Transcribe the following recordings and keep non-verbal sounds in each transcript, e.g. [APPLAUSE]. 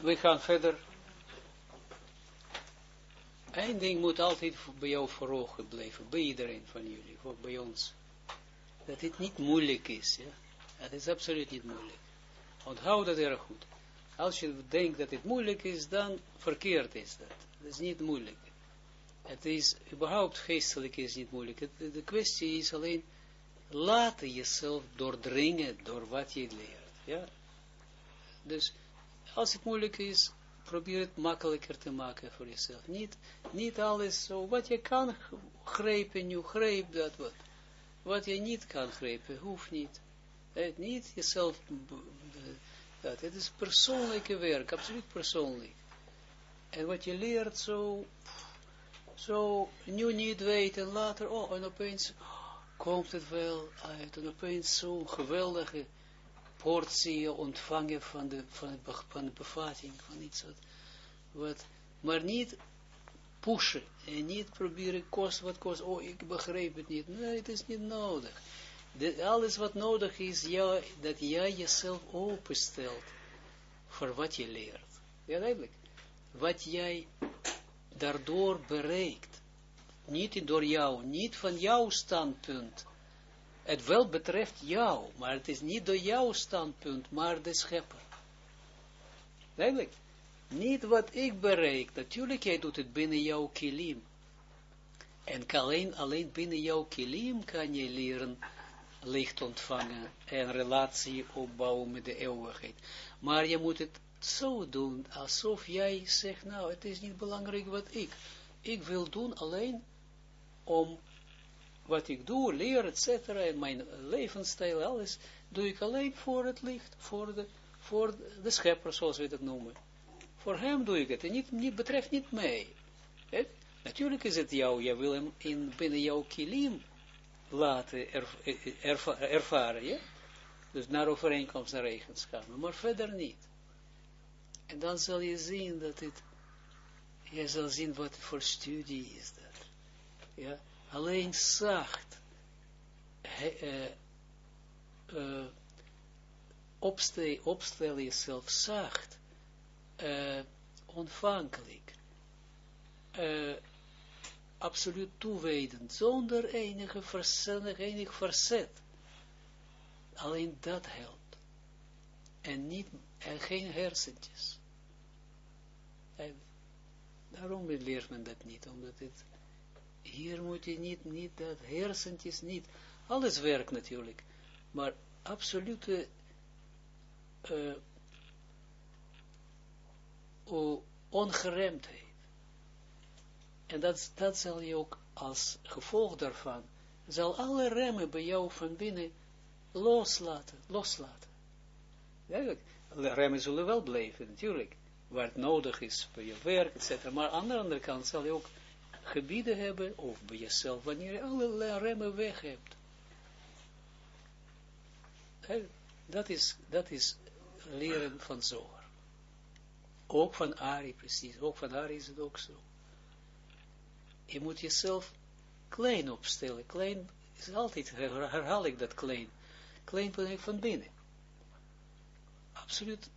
we gaan verder. Eén ding moet altijd bij jou voor ogen blijven, bij iedereen van jullie, voor bij ons. Dat het niet moeilijk is, ja. Het is absoluut niet moeilijk. Onthoud dat erg goed. Als je denkt dat het moeilijk is, dan verkeerd is dat. Dat is niet moeilijk. Het is, überhaupt geestelijk is niet moeilijk. de, kwestie is alleen, laten jezelf doordringen door wat je leert. Ja? Dus, als het moeilijk is, probeer het makkelijker te maken voor jezelf. Niet, niet alles zo, wat je kan grijpen, nu grijp dat wat. Wat je niet kan grijpen, hoeft niet. Het niet jezelf, dat, het is persoonlijke werk, absoluut persoonlijk. En wat je leert zo, zo nu niet weten, later, oh, en opeens komt het wel uit, en opeens zo'n geweldige portie ontvangen van de, van, de bevatting, van iets wat, wat, maar niet pushen, en niet proberen, kost wat kost, oh, ik begrijp het niet, nee, het is niet nodig. Alles wat nodig is, ja, dat jij jezelf openstelt voor wat je leert. Ja, duidelijk. Wat jij daardoor bereikt. Niet door jou, niet van jouw standpunt. Het wel betreft jou, maar het is niet door jouw standpunt, maar de schepper. Duidelijk. Niet wat ik bereik. Natuurlijk, jij doet het binnen jouw kilim. En alleen, alleen binnen jouw kilim kan je leren licht ontvangen en relatie opbouwen met de eeuwigheid. Maar je moet het zo doen, alsof jij zegt, nou, het is niet belangrijk wat ik. Ik wil doen alleen om wat ik doe, leer, et cetera, en mijn levensstijl, alles, doe ik alleen voor het licht, voor de, voor de schepper, zoals we dat noemen. Voor hem doe ik het, en niet, niet betreft niet mij. Natuurlijk is het jou, jij wil hem in, binnen jouw kilim laten ervaren, ja? Dus naar overeenkomst naar eigenschappen, maar verder niet. En dan zal je zien dat het, je zal zien wat voor studie is dat. Ja, alleen zacht, he, uh, uh, opstel, opstel jezelf zacht, uh, ontvankelijk, absoluut toewedend, zonder enige enig verzet. Alleen dat helpt. En, niet, en geen hersentjes. En daarom leert men dat niet, omdat het, hier moet je niet, niet dat hersentjes niet, alles werkt natuurlijk, maar absolute uh, ongeremdheid. En dat, dat zal je ook als gevolg daarvan, zal alle remmen bij jou van binnen loslaten, loslaten. Eigenlijk, remmen zullen wel blijven, natuurlijk, waar het nodig is bij je werk, etc. Maar aan de andere kant zal je ook gebieden hebben, of bij jezelf, wanneer je alle remmen weg hebt. Dat is, dat is leren van Zohar. Ook van Ari, precies. Ook van Ari is het ook zo. Je moet jezelf klein opstellen. Klein is altijd, herhaal ik dat klein. Klein van binnen. Absoluut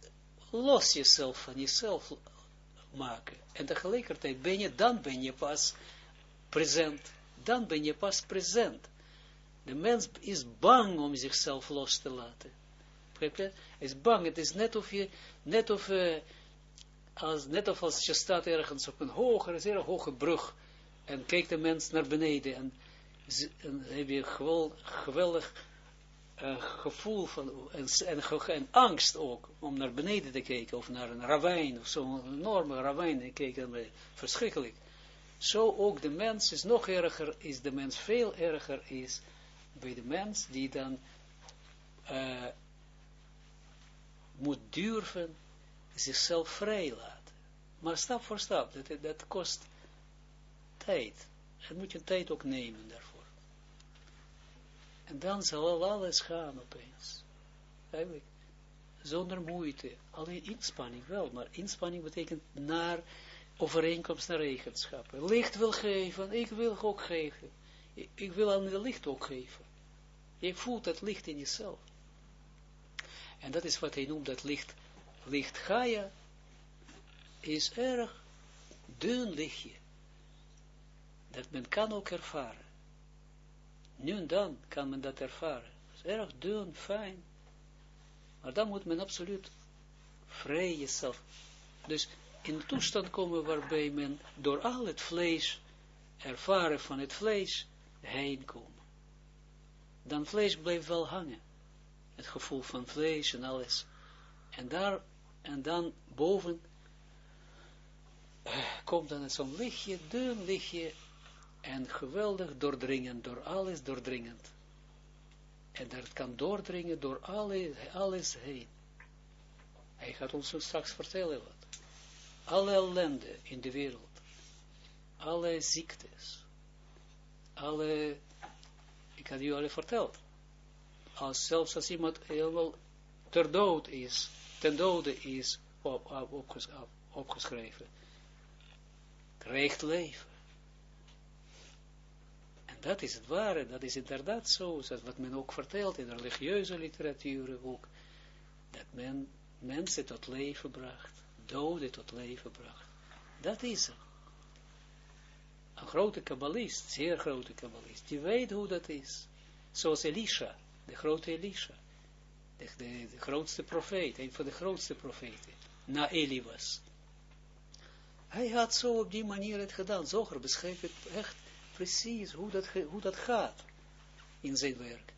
los jezelf van jezelf maken. En tegelijkertijd ben je, dan ben je pas present. Dan ben je pas present. De mens is bang om zichzelf los te laten. Hij is bang. Het is net of je, net of, uh, als, net of als je staat ergens op een hogere, zeer hoge brug en kijkt de mens naar beneden en, en heb je geweldig uh, gevoel van, en, en, angst ook, om naar beneden te kijken, of naar een ravijn, of zo'n enorme ravijn, en kijken, verschrikkelijk. Zo ook de mens is nog erger, is de mens veel erger is bij de mens, die dan uh, moet durven zichzelf vrij laten. Maar stap voor stap, dat, dat kost tijd. En moet je tijd ook nemen daarvoor. En dan zal alles gaan opeens. Eigenlijk. Zonder moeite. Alleen inspanning wel, maar inspanning betekent naar overeenkomst naar eigenschappen. Licht wil geven, ik wil ook geven. Ik wil aan de licht ook geven. Je voelt dat licht in jezelf. En dat is wat hij noemt, dat licht, licht Gaia, is erg dun lichtje, dat men kan ook ervaren. Nu en dan kan men dat ervaren. Het is erg dun, fijn, maar dan moet men absoluut vrij jezelf. Dus in een toestand komen waarbij men door al het vlees, ervaren van het vlees, heen komen. Dan vlees blijft wel hangen. Het gevoel van vlees en alles. En daar, en dan boven, eh, komt dan zo'n lichtje, dun lichtje, en geweldig doordringend, door alles doordringend. En dat kan doordringen door alle, alles heen. Hij gaat ons straks vertellen wat. Alle ellende in de wereld. Alle ziektes. Alle, ik had u al verteld. Als zelfs als iemand helemaal ter dood is, ten dode is op, op, opges, opgeschreven. Krijgt leven. Dat is het ware, dat is inderdaad zo, zoals wat men ook vertelt in religieuze literatuur ook, dat men mensen tot leven bracht, doden tot leven bracht. Dat is er. Een grote kabbalist, zeer grote kabbalist, die weet hoe dat is. Zoals Elisha, de grote Elisha, de, de, de grootste profeet, een van de grootste profeten, na Eli was. Hij had zo op die manier het gedaan. Zoger beschreef het echt precies hoe dat, hoe dat gaat in zijn werk.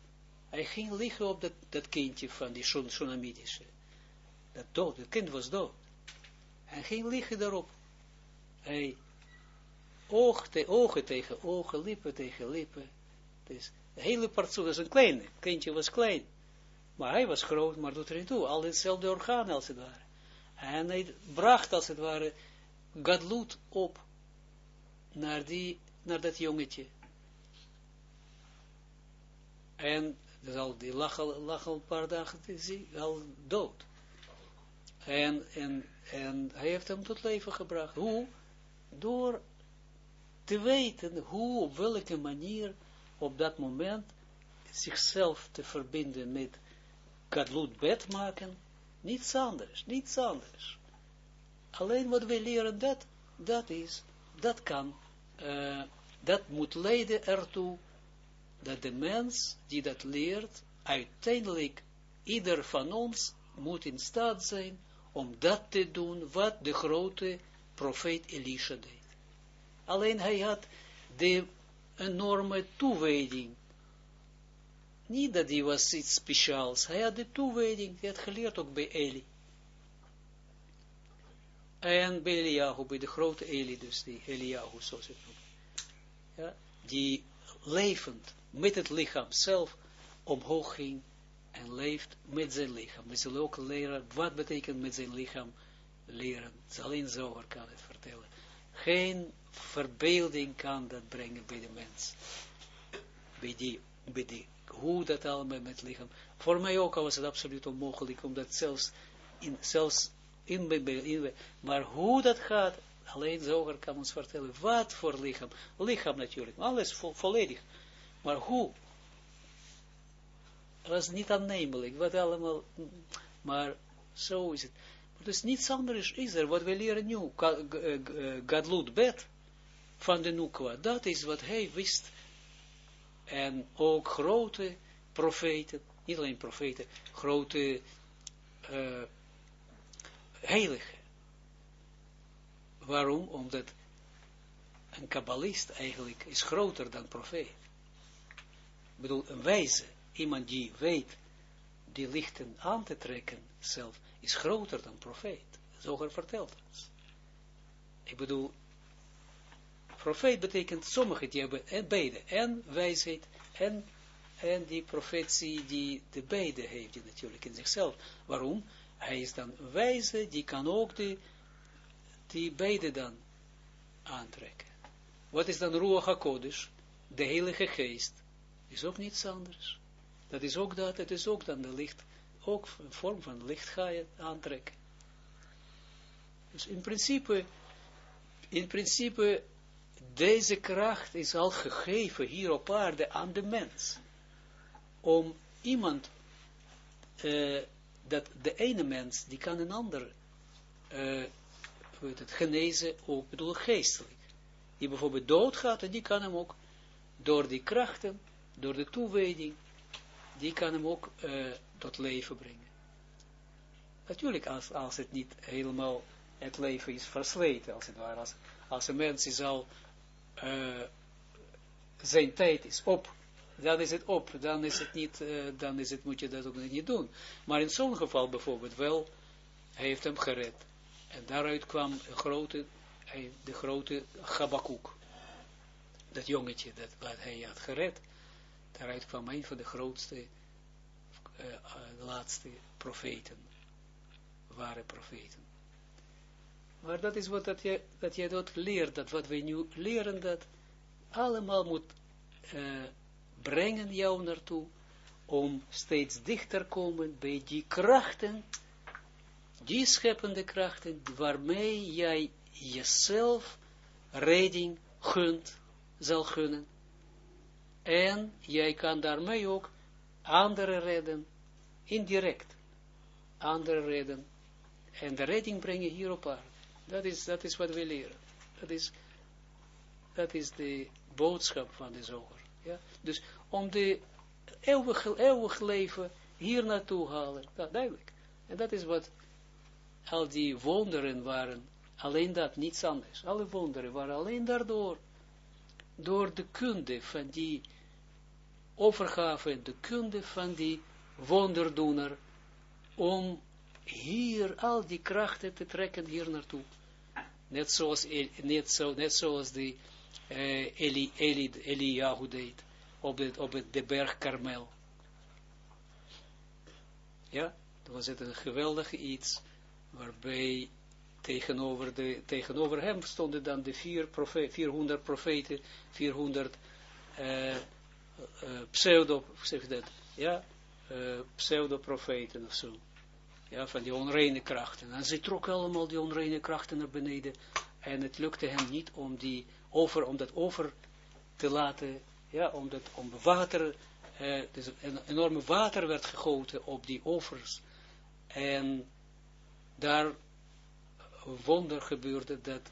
Hij ging liggen op dat, dat kindje van die Shunamitische. Dat dood, het kind was dood. Hij ging liggen daarop. Hij oog te, ogen tegen ogen, lippen tegen lippen. Dus hele partsoen was een klein, het kindje was klein. Maar hij was groot, maar doet er niet toe. Al hetzelfde orgaan als het ware. En hij bracht als het ware gadloed op naar, die, naar dat jongetje. En dus al, die lag al, al een paar dagen al dood. En, en, en hij heeft hem tot leven gebracht. Hoe? Door te weten hoe, op welke manier op dat moment zichzelf te verbinden met Gadlut bed maken. Niets anders, niets anders. Alleen wat wij leren, dat, dat is, dat kan, uh, dat moet leiden ertoe, dat de mens die dat leert, uiteindelijk, ieder van ons moet in staat zijn om dat te doen wat de grote profeet Elisha deed. Alleen hij had de enorme toewijding. Niet dat hij was iets speciaals. Hij had de toewijding. Hij had geleerd ook bij Eli. En bij Eliyahu, bij de grote Eli, dus die Eliyahu, zoals het noemt. Ja, die levend met het lichaam zelf omhoog ging en leeft met zijn lichaam. We zullen ook leren, wat betekent met zijn lichaam leren. Alleen Zoger kan het vertellen. Geen verbeelding kan dat brengen bij de mens. Bij die, bij die hoe dat allemaal met het lichaam. Voor mij ook was het absoluut onmogelijk, omdat zelfs in, zelfs in, in, maar hoe dat gaat, alleen Zoger kan ons vertellen, wat voor lichaam, lichaam natuurlijk, alles vo, volledig, maar hoe, was niet aannemelijk, wat allemaal, maar zo is het. Dus niets anders is er, wat we leren nu, Gadlut bed van de Nukwa, dat is wat hij wist. En ook grote profeten, niet alleen profeten, grote uh, heiligen. Waarom? Omdat een kabbalist eigenlijk is groter dan profeet. Ik bedoel, een wijze iemand die weet die lichten aan te trekken zelf, is groter dan profeet. Zoger vertelt ons. Ik bedoel, profeet betekent sommigen die hebben en beide, en wijsheid, en, en die profetie die de beide heeft, die natuurlijk in zichzelf. Waarom? Hij is dan wijze, die kan ook die, beide dan aantrekken. Wat is dan Ruach HaKodesh? De Heilige Geest. Is ook niets anders. Dat is ook dat, het is ook dan de licht, ook een vorm van licht ga je aantrekken. Dus in principe, in principe, deze kracht is al gegeven hier op aarde aan de mens. Om iemand, uh, dat de ene mens, die kan een ander uh, het genezen ook, bedoel geestelijk. Die bijvoorbeeld doodgaat, en die kan hem ook door die krachten, door de toewijding, die kan hem ook uh, tot leven brengen. Natuurlijk, als, als het niet helemaal het leven is versleten, als het ware, als, als een mens is al, uh, zijn tijd is op, dan is het op, dan is het niet, uh, dan is het, moet je dat ook niet doen. Maar in zo'n geval bijvoorbeeld wel, hij heeft hem gered. En daaruit kwam grote, de grote Habakkuk. Dat jongetje dat wat hij had gered. Daaruit kwam een van de grootste, uh, uh, laatste profeten. Ware profeten. Maar dat is wat dat je, dat je dat leert, dat wat we nu leren, dat allemaal moet brengen jou naartoe, om steeds dichter komen bij die krachten, die scheppende krachten, waarmee jij jezelf redding gunt, zal gunnen. En jij kan daarmee ook anderen redden, indirect, anderen redden, en de redding brengen hier op aarde. Dat is, dat is wat we leren. Dat is, dat is de boodschap van de zoger. Ja? Dus om de eeuwig, eeuwig leven hier naartoe halen. Dat, duidelijk. En dat is wat al die wonderen waren. Alleen dat, niets anders. Alle wonderen waren alleen daardoor. Door de kunde van die overgave, de kunde van die wonderdoener, om hier al die krachten te trekken hier naartoe. Net zoals, net zo, net zoals de uh, Eli, deed op, de, op het, de berg Karmel. Ja, dat was het een geweldig iets, waarbij tegenover, de, tegenover hem stonden dan de vier profe 400 profeten, 400 uh, uh, pseudo, zeg dat, ja, uh, pseudo-profeten of zo. Ja, van die onreine krachten. En ze trokken allemaal die onreine krachten naar beneden. En het lukte hem niet om, die over, om dat over te laten, ja, om, dat, om water, eh, dus een enorme water werd gegoten op die offers. En daar wonder gebeurde dat,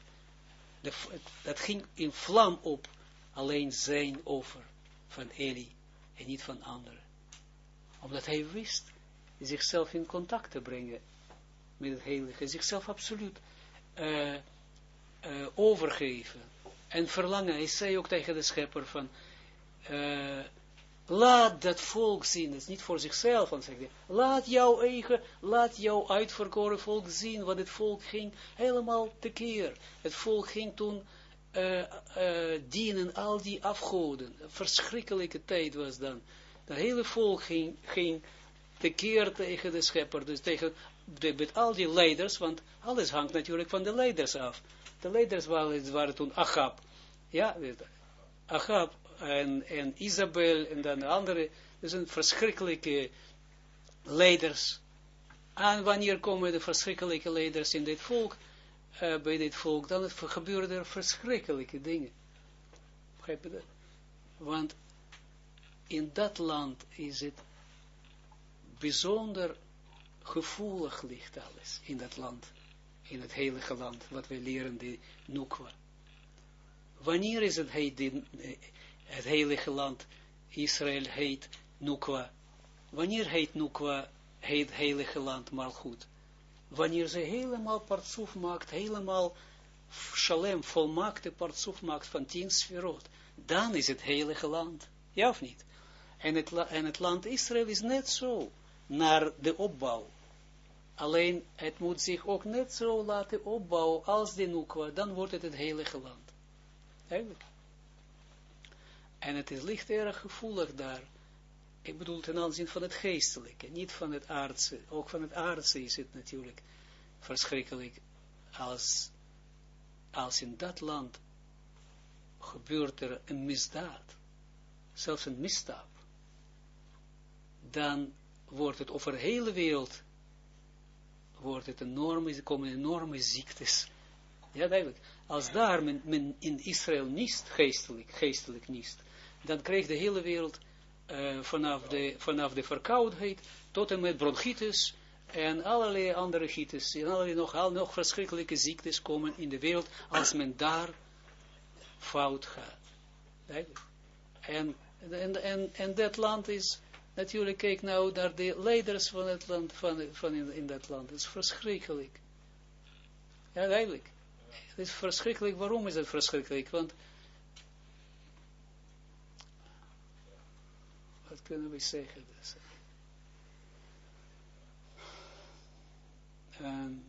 dat ging in vlam op, alleen zijn offer van Eli en niet van anderen. Omdat hij wist zichzelf in contact te brengen met het heilige, zichzelf absoluut uh, uh, overgeven en verlangen. Hij zei ook tegen de schepper van, uh, laat dat volk zien, het is niet voor zichzelf, want zegt laat jouw eigen, laat jouw uitverkoren volk zien, wat het volk ging helemaal tekeer. Het volk ging toen dienen al die afgoden. Verschrikkelijke tijd was dan. Het hele volk ging, ging tekeer tegen de schepper, dus tegen de, met al die leiders, want alles hangt natuurlijk van de leiders af. De leiders waren, toen Achab, ja, Achab en, en Isabel en dan de andere, dus een verschrikkelijke leiders. En wanneer komen de verschrikkelijke leiders in dit volk, uh, bij dit volk, dan gebeuren er verschrikkelijke dingen. Begrijp je dat? Want in dat land is het bijzonder gevoelig ligt alles in dat land, in het heilige land, wat we leren, de Nukwa. Wanneer is het, de, het heilige land, Israël heet Nukwa? Wanneer heet Nukwa, heet heilige land, goed? Wanneer ze helemaal partsoef maakt, helemaal shalem, volmaakte partsoef maakt van tien sferot, dan is het heilige land. Ja of niet? En het, en het land Israël is net zo naar de opbouw. Alleen, het moet zich ook net zo laten opbouwen als de Nukwa, dan wordt het het heilige land. Eigenlijk. En het is licht erg gevoelig daar. Ik bedoel ten aanzien van het geestelijke, niet van het aardse. Ook van het aardse is het natuurlijk verschrikkelijk. Als, als in dat land gebeurt er een misdaad, zelfs een misstap, dan wordt het over de hele wereld, wordt het enorme, komen enorme ziektes. Ja, duidelijk. Als daar men, men in Israël niest, geestelijk, geestelijk niest, dan krijgt de hele wereld uh, vanaf, de, vanaf de verkoudheid tot en met bronchitis, en allerlei andere gieten, en allerlei nog, nog verschrikkelijke ziektes komen in de wereld, als men daar fout gaat. En, en, en dat land is, natuurlijk, kijk nou naar de leiders van het land, van, van in, dat land, het is verschrikkelijk. Ja, duidelijk. Het is verschrikkelijk, waarom is het verschrikkelijk? Want, wat kunnen we zeggen? Um,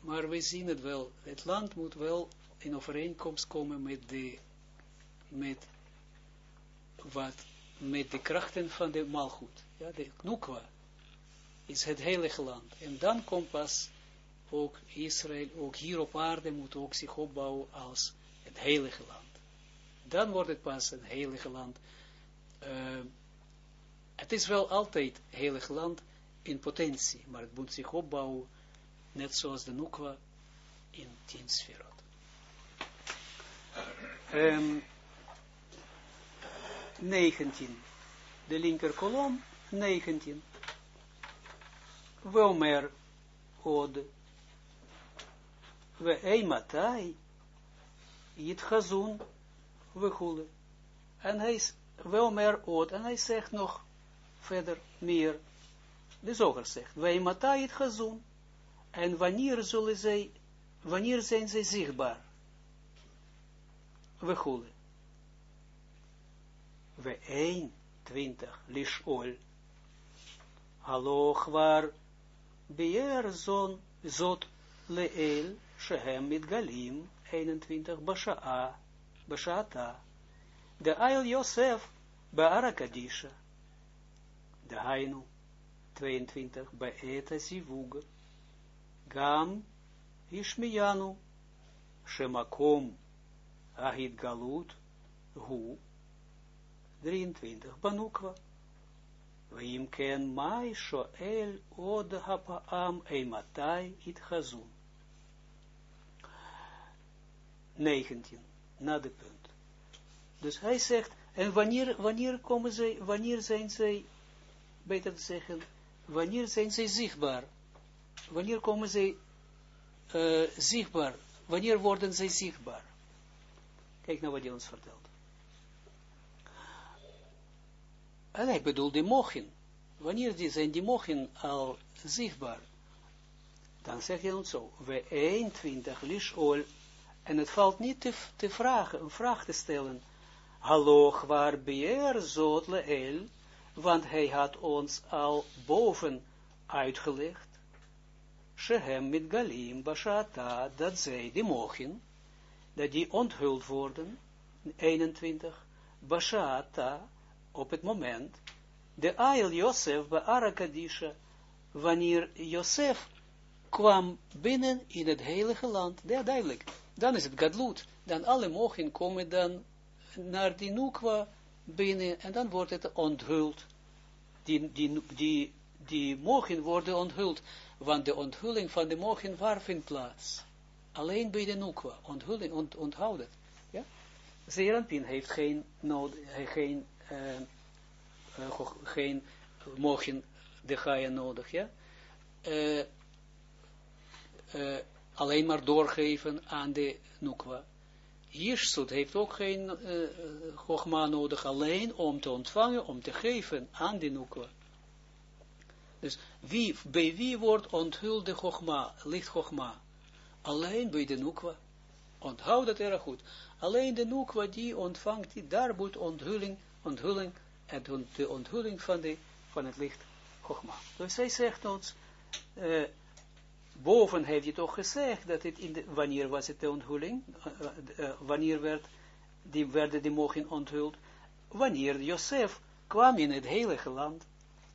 maar we zien het wel, het land moet wel in overeenkomst komen met de, met wat, met de krachten van de malgoed. Ja, de Knukwa is het heilige land. En dan komt pas ook Israël, ook hier op aarde moet ook zich opbouwen als het heilige land. Dan wordt het pas een heilige land. Uh, het is wel altijd heilig land in potentie, maar het moet zich opbouwen, net zoals de Nukwa in tien sferot. Um, 19. De linker kolom, 19. Womer od we eimatai, it chazun, we goede. En hij is wel meer oud, en hij zegt nog verder meer, de zoger zegt, we eimatai it chazun, en wanneer zullen zij, wanneer zijn zij zichtbaar? We goede. We 21, lishol, hallo, waar zot, leel, Shehem Galim 21, Basha'a, Basha'ata, de Ail Yosef, Ba'ara Kadisha, de Hainu, 22, Ba'eta Gam, Ishmiyanu, Shemakom, Ahid Galut, Hu, 23, Banukwa, Vim ken mai shoel od hapa'am eimatai it chazun. 19, na de punt. Dus hij zegt, en wanneer, wanneer komen zij, wanneer zijn zij, beter te zeggen, wanneer zijn zij zichtbaar? Wanneer komen zij uh, zichtbaar? Wanneer worden zij zichtbaar? Kijk nou wat hij ons vertelt. En ik bedoel die mochen. Wanneer die zijn die mochen al zichtbaar? Dan zegt hij ons zo, we 21 lishol en het valt niet te, te vragen, een vraag te stellen. Hallo, waar beer zot leel, want hij had ons al boven uitgelegd. Shehem met galim bashata, dat zij die mogen, dat die onthuld worden, 21, bashata, op het moment, de Ail Josef bij Arakadisha, wanneer Josef kwam binnen in het heilige land, ja, duidelijk, dan is het gadlut, dan alle mogen komen dan naar die nukwa binnen, en dan wordt het onthuld. Die, die, die, die mogen worden onthuld, want de onthulling van de mogen waar vindt plaats? Alleen bij de nukwa, onthulling, ont, onthoud het. Ja? Heeft geen, nood, geen, uh, geen mogen de Gaia nodig, ja? Uh, alleen maar doorgeven aan de Nukwa. Jirsut heeft ook geen uh, nodig, alleen om te ontvangen, om te geven aan de Nukwa. Dus wie, bij wie wordt onthuld de Chogma, licht Chogma? Alleen bij de Nukwa. Onthoud dat erg goed. Alleen de Nukwa die ontvangt, die, daar moet onthulling, onthulling, en de onthulling van, de, van het licht Chogma. Dus hij zegt ons, uh, boven heeft hij toch gezegd dat het in de, wanneer was het de onthulling, uh, uh, wanneer werd, die, werden die mogen onthuld, wanneer Josef kwam in het heilige land,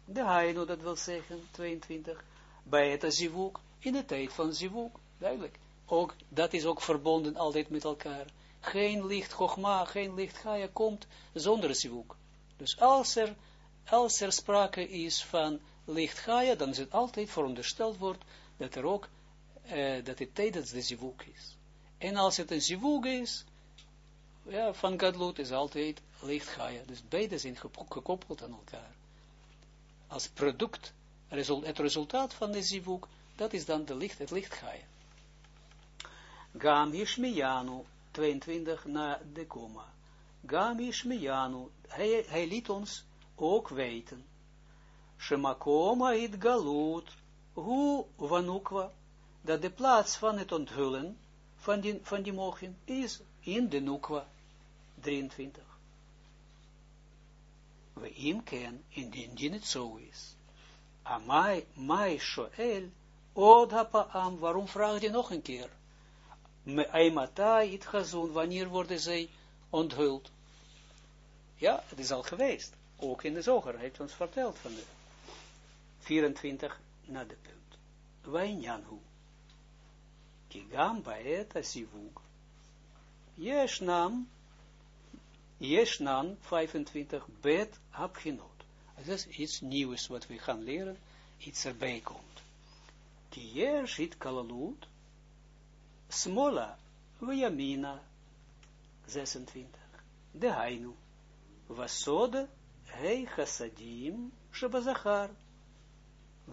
de Haino, dat wil zeggen, 22, bij het Zivuk, in de tijd van Zivuk, duidelijk. Ook, dat is ook verbonden altijd met elkaar. Geen licht Chogma, geen licht Gaia komt zonder Zivuk. Dus als er, als er sprake is van licht Gaia, dan is het altijd verondersteld wordt dat er ook, uh, dat het tijdens de zivuk is. En als het een zivuk is, ja, van Gadlut is altijd licht Gaia. Dus beide zijn gekoppeld aan elkaar. Als product het resultaat van de zivuk, dat is dan de licht, het licht Gaia. Gam Yishmiyanu, 22 na de komma. Gam Yishmiyanu, hij, hij liet ons ook weten. Shemakoma it galut, hu vanukwa, dat de plaats van het onthullen van die, van is in de nukwa, 23. We im ken, indien het zo is. Amai, mai shoel, od am, waarom vraag je nog een keer? Me aimatai it gazun, wanneer worden zij onthuld? Ja, het is al geweest. Ook in de zoger, heeft ons verteld van de 24 na de punt. Wijnjanhu. Kigam baet asivug. Yeshnam, Yeshnan 25 bet abginot. Dat is iets nieuws wat we gaan leren, iets erbij komt. Die yesh it kalalut, smola, vayamina 26. De hainu. Vasode, hei chassadim, shabazachar.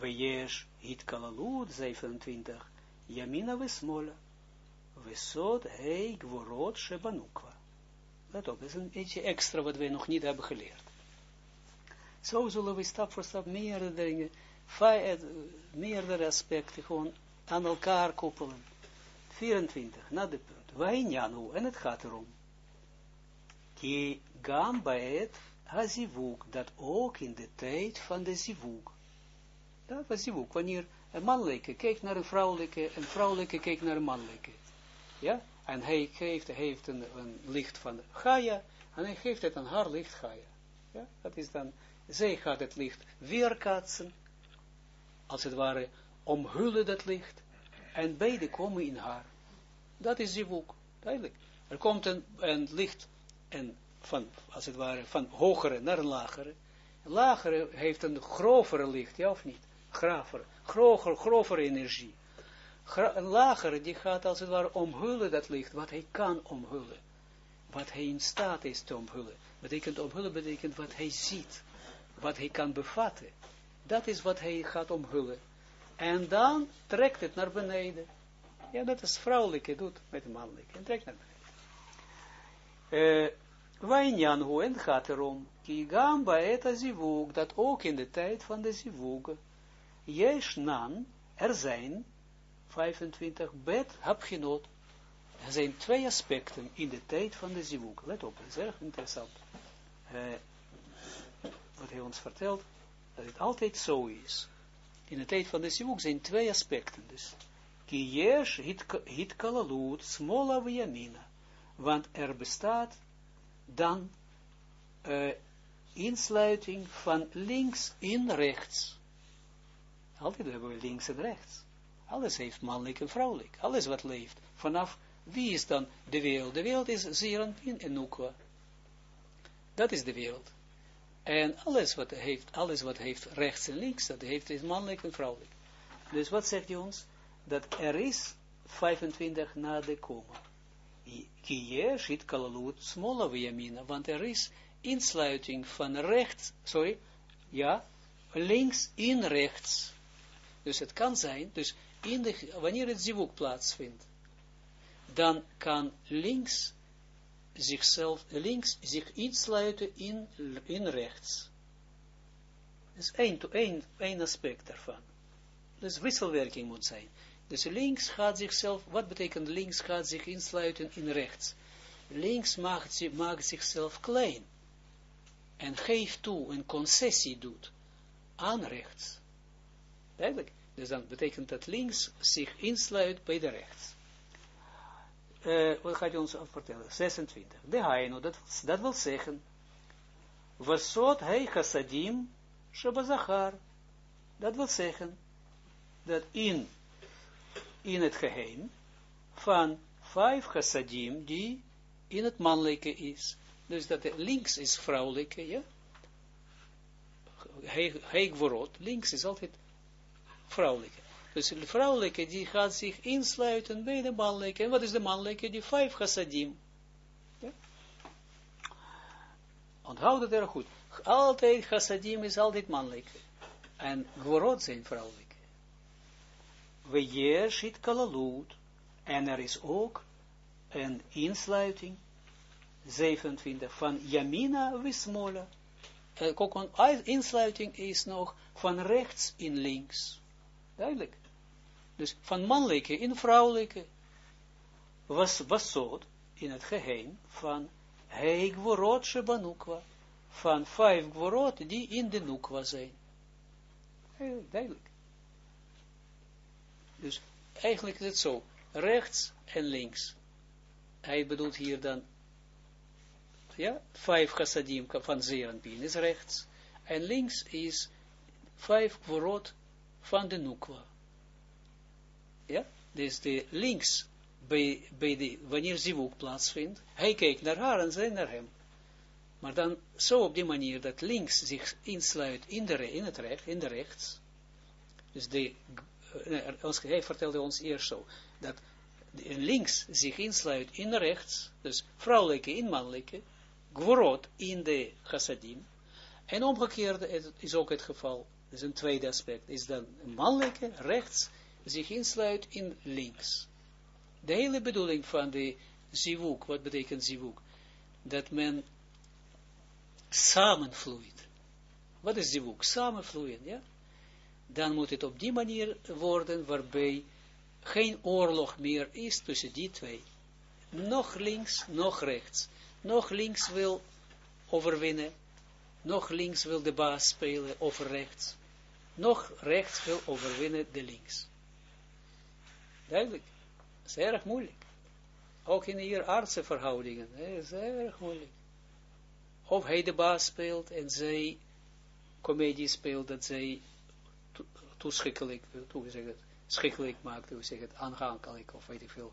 Veyesh hit kalalut 27. Yamina vesmola. Vesod hei gvorot shebanukwa. Let op, is een beetje extra wat wij nog niet hebben geleerd. Zo zullen we stap voor stap meerdere dingen, meerdere aspecten gewoon aan elkaar koppelen. 24, na de punt. Wijnjanu, en het gaat erom. Ki gam baet hazivuk, dat ook in de tijd van de zivuk. Dat was zivuk, wanneer een mannelijke kijkt naar een vrouwelijke, een vrouwelijke kijkt naar een mannelijke. Ja, en hij geeft, heeft een, een, licht van Gaia, en hij geeft het aan haar licht Gaia. Ja, dat is dan, zij gaat het licht weerkaatsen, als het ware omhullen dat licht, en beide komen in haar. Dat is zivuk, duidelijk. Er komt een, licht, en van, als het ware, van hogere naar lagere. Lagere heeft een grovere licht, ja of niet? Graver, grover, grovere energie. Een lagere, die gaat als het ware omhullen dat licht, wat hij kan omhullen. Wat hij in staat is te omhullen. Betekent omhullen, betekent wat hij ziet. Wat hij kan bevatten. Dat is wat hij gaat omhullen. En dan trekt het naar beneden. Ja, dat is vrouwelijke doet met mannelijke. En trekt naar beneden. Uh, Wijnjan en gaat erom. Kigam baeta zivug. Dat ook in de tijd van de zivug. Jesh nan. Er zijn 25 bet habgenot. Er zijn twee aspecten in de tijd van de zivuk. Let op, dat is erg interessant. Uh, wat hij ons vertelt, dat het altijd zo is. In de tijd van de zivuk zijn twee aspecten. Dus, kiyesh hit kalalut, smola v'yamina. Want er bestaat dan uh, insluiting van links in rechts. Altijd hebben we links en rechts. Alles heeft mannelijk en vrouwelijk. Alles wat leeft. Vanaf wie is dan de wereld? De wereld is Zeranpin en Nukwa. Dat is de wereld. En alles wat heeft, alles wat heeft rechts en links, dat heeft is mannelijk en vrouwelijk. Dus wat zegt hij ons? Dat er is 25 na de koma. Kiye shit kalalut smola v'yamina, want er is insluiting van rechts, sorry, ja, links in rechts. Dus het kan zijn, dus in de, wanneer het zivuk plaatsvindt, dan kan links zichzelf, links zich insluiten in, in rechts. Dat is één, één, één aspect daarvan. Dus wisselwerking moet zijn. Dus links gaat zichzelf, wat betekent links gaat zich insluiten in rechts? Links maakt, maakt zichzelf klein. En geeft toe, een concessie doet aan rechts. Duidelijk. Dus dan betekent dat links zich insluit bij de rechts. Uh, wat gaat hij ons vertellen? 26. De haino, dat, dat wil zeggen, Vasot hei chassadim shabazachar. Dat wil zeggen, dat in, in het geheim van vijf chassadim die in het mannelijke is. Dus dat links is vrouwelijke, ja. Heeg links is altijd vrouwelijke. Dus de vrouwelijke die gaat zich insluiten bij de mannelijke. En wat is de mannelijke? Die vijf chassadim. Ja? Onthoud het erg goed. Altijd chassadim is altijd mannelijk. En gworot zijn vrouwelijke. We jeeshit kalalut. En er is ook een insluiting, 27, van Yamina Wismola. Ook een insluiting is nog van rechts in links. Duidelijk. Dus van mannelijke in vrouwelijke. Was, was zo in het geheim van Hei Gvorot Shebanukwa. Van vijf Gvorot die in de Nukwa zijn. Heel duidelijk. Dus eigenlijk is het zo. Rechts en links. Hij bedoelt hier dan ja, vijf chassadim van Zeranpien is rechts, en links is vijf kvorot van de Nukwa. Ja, dus de links, bij, bij de, wanneer zivuk plaatsvindt, hij kijkt naar haar en zij naar hem. Maar dan zo op die manier dat links zich insluit in, de, in het recht, in de rechts. Dus de, uh, hij vertelde ons eerst zo, dat links zich insluit in rechts, dus vrouwelijke in mannelijke, gworot in de chassadim, en omgekeerd is ook het geval, is een tweede aspect, is dan mannelijke rechts zich insluit in links. De hele bedoeling van de zivuk, wat betekent zivuk? Dat men samenvloeit. Wat is zivuk? Samenvloeien, ja? Dan moet het op die manier worden waarbij geen oorlog meer is tussen die twee. Nog links, nog rechts. Nog links wil overwinnen, nog links wil de baas spelen over rechts. Nog rechts wil overwinnen de links. Duidelijk. Dat is erg moeilijk. Ook in hier aardse verhoudingen. Dat is erg moeilijk. Of hij de baas speelt en zij comedie speelt, dat zij toeschikkelijk, toegezegd, schikkelijk maakt, hoe zeg het, aangankelijk, of weet ik veel.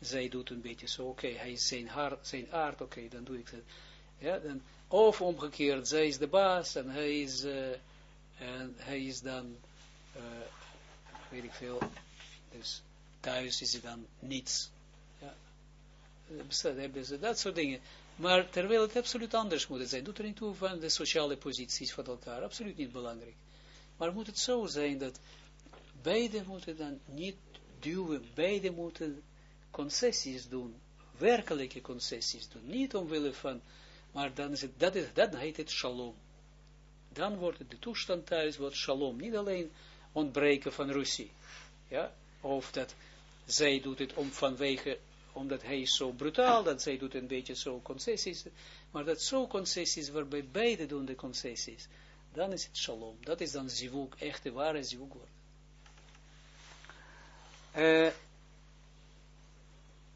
Zij doet een beetje zo, oké, hij is zijn, haar, zijn aard, oké, dan doe ik het. Ja, dan, of omgekeerd, zij is de baas en hij is, uh, en hij is dan, uh, weet ik veel, dus thuis is dan niets. Ja. ze dat soort dingen. Maar terwijl het absoluut anders moet zijn, doet er niet toe van de sociale posities van elkaar, absoluut niet belangrijk. Maar moet het zo zijn dat beide moeten dan niet duwen, beide moeten concessies doen, werkelijke concessies doen, niet omwille van, maar dan is het, dat, is, heet het shalom. Dan wordt het de toestand thuis, wordt shalom, niet alleen ontbreken van ruzie, ja, of dat zij doet het om vanwege, omdat hij is zo brutaal, dat zij doet een beetje zo concessies, maar dat zo concessies, waarbij beide doen de concessies, dan is het shalom. Dat is dan zivuk, echte ware zivuk wordt. Uh,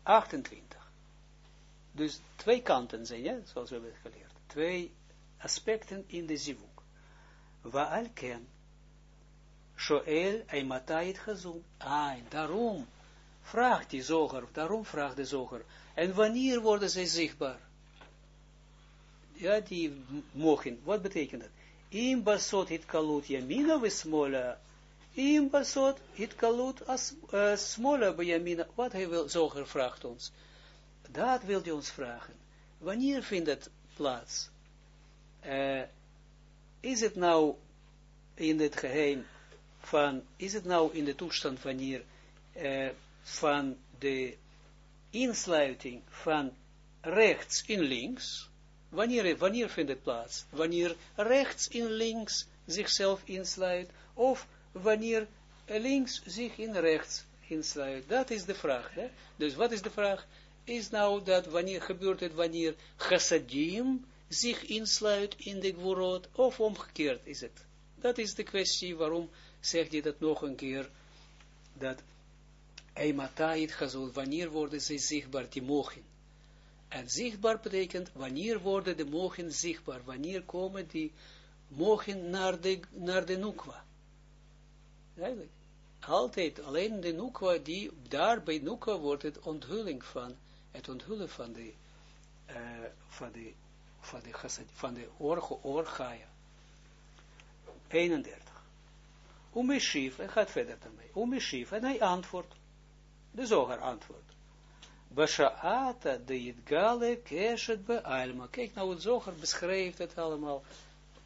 28. Dus twee kanten zijn, ja, zoals we hebben geleerd. Twee aspecten in de zivuk. Waal ken. Shoel eimatayit gezond. Ah, daarom vraagt die zoger, daarom vraagt de zoger. En wanneer worden zij zichtbaar? Ja, die mogen. Wat betekent dat? Im basot hit kalut yamina basot hit kalut as uh, smola bejamina. Wat hij wil, zoger vraagt ons. Dat wil hij ons vragen. Wanneer vindt het plaats? Uh, is het nou in het geheim van, is het nou in de toestand wanneer uh, van de insluiting van rechts in links, wanneer, wanneer vindt het plaats? Wanneer rechts in links zichzelf insluit, of wanneer links zich in rechts insluit? Dat is de vraag. Hè? Dus wat is de vraag? Is nou dat wanneer gebeurt het wanneer chassadim zich insluit in de gvorot, of omgekeerd is het? Dat is de kwestie, waarom zegt hij dat nog een keer, dat Eimatayit Chazul, wanneer worden ze zichtbaar, die mogen. En zichtbaar betekent, wanneer worden de mogen zichtbaar, wanneer komen die mogen naar de, naar de Nukwa. Eigenlijk. Altijd, alleen de Nukwa, die, daar bij Nukwa wordt het onthulling van, het onthullen van de, uh, van de, van de, van de, orgo, orgaia. 31. Umeshiv, hij gaat verder daarmee. Umeshiv, en hij antwoordt. De zoger antwoordt. Basha'ata de Yidgale keshet be alma. Kijk nou, het zoger beschrijft het allemaal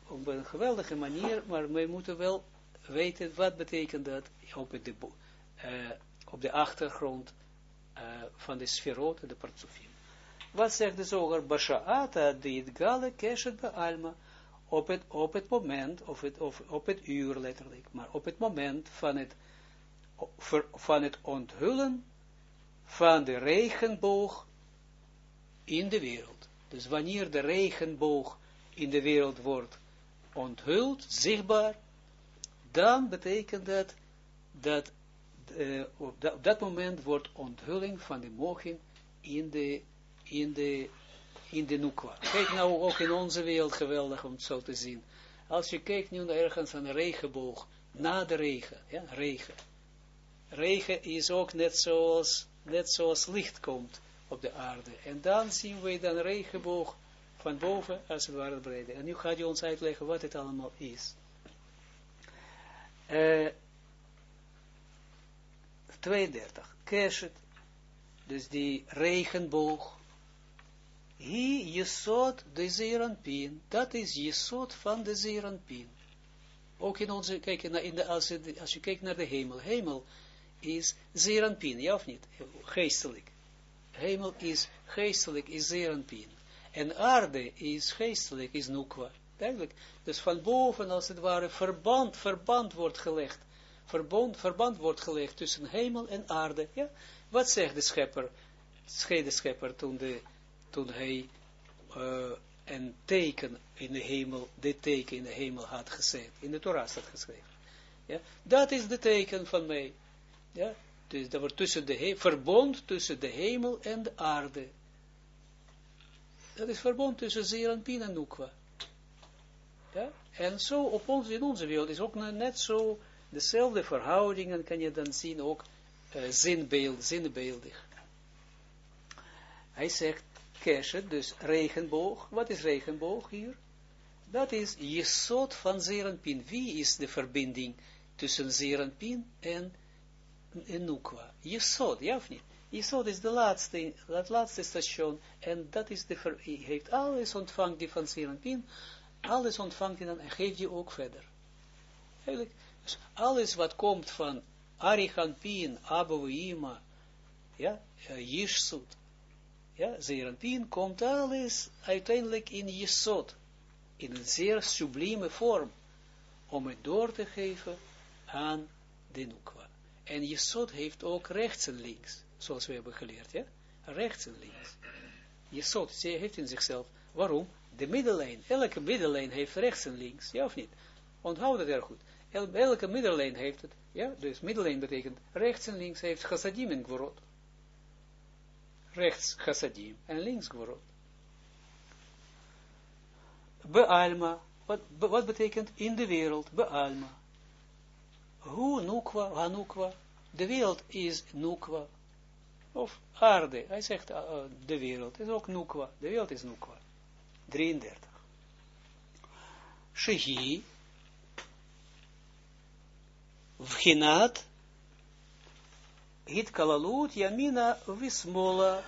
op een geweldige manier, maar wij moeten wel weten, wat betekent dat op, de, uh, op de achtergrond uh, van de sferot, de partsofim. Wat zegt de zoger? Basha'ata dit gale keshet be alma. Op het, op het moment, of het, of op het uur letterlijk, maar op het moment van het, van het onthullen van de regenboog in de wereld. Dus wanneer de regenboog in de wereld wordt onthuld, zichtbaar, dan betekent dat dat uh, op, dat, moment wordt onthulling van de mogen in de, in de, in de Nukwa. Kijk nou ook in onze wereld geweldig om het zo te zien. Als je kijkt nu ergens aan een regenboog, na de regen, ja, regen. Regen is ook net zoals, net zoals licht komt op de aarde. En dan zien we dan regenboog van boven als het ware brede. En nu gaat hij ons uitleggen wat het allemaal is. Uh, 32. Keshet, dus die regenboog. Hi jesot de zeranpin. Dat is jesot van de zeranpin. Ook in onze, kijk, in de, als, je, als je kijkt naar de hemel. Hemel is zeranpin, ja of niet? Geestelijk. Hemel is geestelijk, is zeranpin. En aarde is geestelijk, is nukwa. Duidelijk. Dus van boven, als het ware, verband, verband wordt gelegd. Verband, verband wordt gelegd tussen hemel en aarde. Ja? Wat zegt de schepper? De schepper toen, de, toen hij uh, een teken in de hemel, dit teken in de hemel had gezet. In de Torah staat geschreven. Ja? Dat is de teken van mij. Ja? Dus dat wordt tussen de verbond tussen de hemel en de aarde. Dat is verbond tussen Zeranpin en Nukwa. Ja? En zo op ons, in onze wereld is ook net zo dezelfde verhoudingen kan je dan zien ook uh, zinbeeld, zinbeeldig. Hij zegt keshet, dus regenboog. Wat is regenboog hier? Dat is jesot van Zeranpin. Wie is de verbinding tussen Zeranpin en, en Nukwa? Jesot, ja of niet? Jesod is de laatste, het laatste station, en dat is de, ver, heeft alles ontvangt die van Serampin, alles ontvangt hij dan en geeft je ook verder. Eigenlijk, dus alles wat komt van Arihanpin, Abouima, ja, Yishsut, ja, Serampin, komt alles uiteindelijk in Jesod, in een zeer sublieme vorm, om het door te geven aan de Nukwa. En Jesod heeft ook rechts en links zoals we hebben geleerd, ja? Rechts en links. Je zot, heeft in zichzelf, waarom? De middellijn, elke middellijn heeft rechts en links, ja of niet? Onthoud het erg goed. El, elke middellijn heeft het, ja? Dus middellijn betekent rechts en links heeft chassadim en gvorot. Rechts chassadim en links gvorot. Bealma, wat, wat betekent in de wereld, bealma. Hoe nukwa, hanukwa, de wereld is nukwa, of aarde. Hij zegt uh, de wereld is ook Nukwa. De wereld is Nukwa. 33. Shehi Vchinat Hit kalalut Yamina Vismola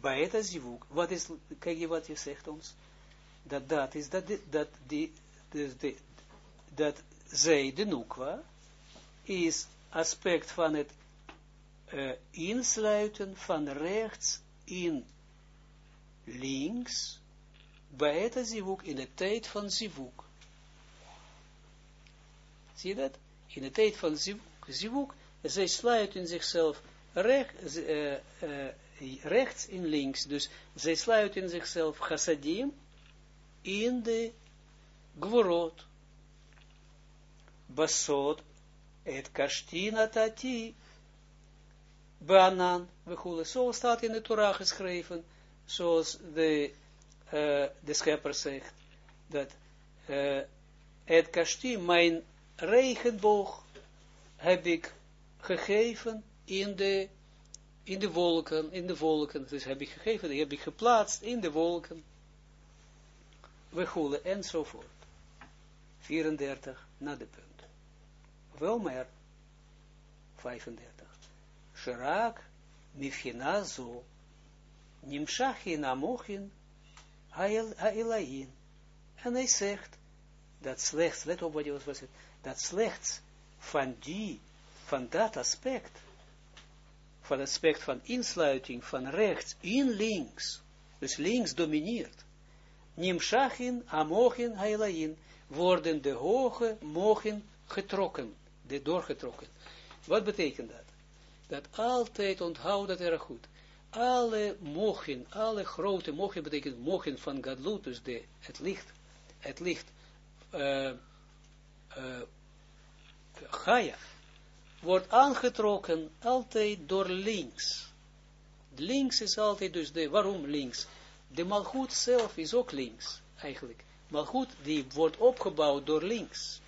Baeta Zivuk. Wat is, kijk je wat je zegt ons? Dat dat is, dat, dat, die, dus de, dat zij, de Nukwa, is aspect van het uh, insluiten van rechts in links, bij het zivuk, in de tijd van zivuk. Zie je dat? In de tijd van zivuk, zivuk zij sluiten zichzelf recht, uh, uh, rechts in links, dus zij sluiten zichzelf chassadim in de gvorot, basod, et kashtina tati, Banan, we Zo staat in de Torah geschreven, zoals de, uh, de schepper zegt, dat uh, kasti, mijn regenboog, heb ik gegeven in de, in de wolken, in de wolken, dus heb ik gegeven, die heb ik geplaatst in de wolken, we goelen, enzovoort. 34 na de punt. Wel maar 35. Shirak mifhina zo, nimshachin amochin hailain. En hij zegt, dat slechts, let op wat je was het, dat slechts van die, van dat aspect, van het aspect van insluiting van rechts in links, dus links domineert, Nimshachin, Amochin, Hailain, worden de hoge mogen getrokken, de doorgetrokken. Wat betekent dat? Dat altijd onthoud dat erg goed. Alle mogen, alle grote mogen betekent mogen van Gadlut, dus de, het licht, het licht, uh, Gaia, wordt aangetrokken altijd door links. Links is altijd dus de, waarom links? De malgoed zelf is ook links, eigenlijk. Malgoed, die wordt opgebouwd door links.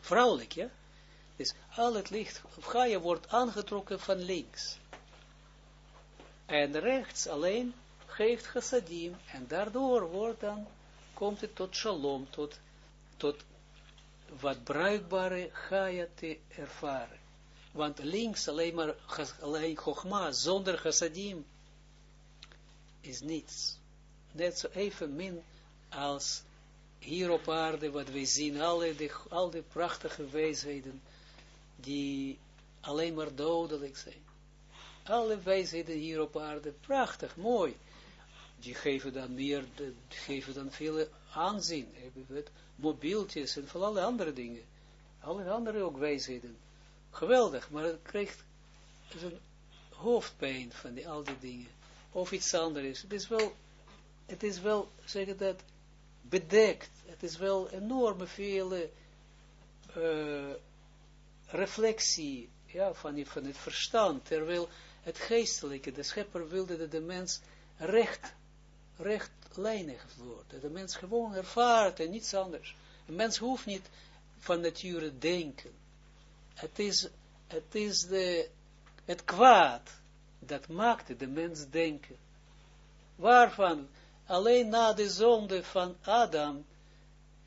Vrouwelijk, ja? Dus al het licht, Gaia wordt aangetrokken van links. En rechts alleen geeft chassadim, en daardoor wordt dan, komt het tot shalom, tot, tot wat bruikbare Gaia te ervaren. Want links alleen maar, alleen Chogma, zonder chassadim, is niets. Net zo even min als hier op aarde, wat wij zien, alle de, al die prachtige wijsheden, die alleen maar dodelijk zijn. Alle wijsheden hier op aarde, prachtig, mooi. Die geven dan meer, die geven dan veel aanzien. Mobieltjes en van alle andere dingen. Alle andere ook wijsheden. Geweldig, maar het krijgt een hoofdpijn van die, al die dingen. Of iets anders. Het is wel, het is wel, zeg dat, bedekt. Het is wel enorme vele uh, reflectie ja, van, van het verstand, terwijl het geestelijke, de schepper wilde dat de mens recht, rechtlijnig wordt. Dat de mens gewoon ervaart en niets anders. Een mens hoeft niet van nature denken. Het is, het is de, het kwaad dat maakte de mens denken. Waarvan? Alleen na de zonde van Adam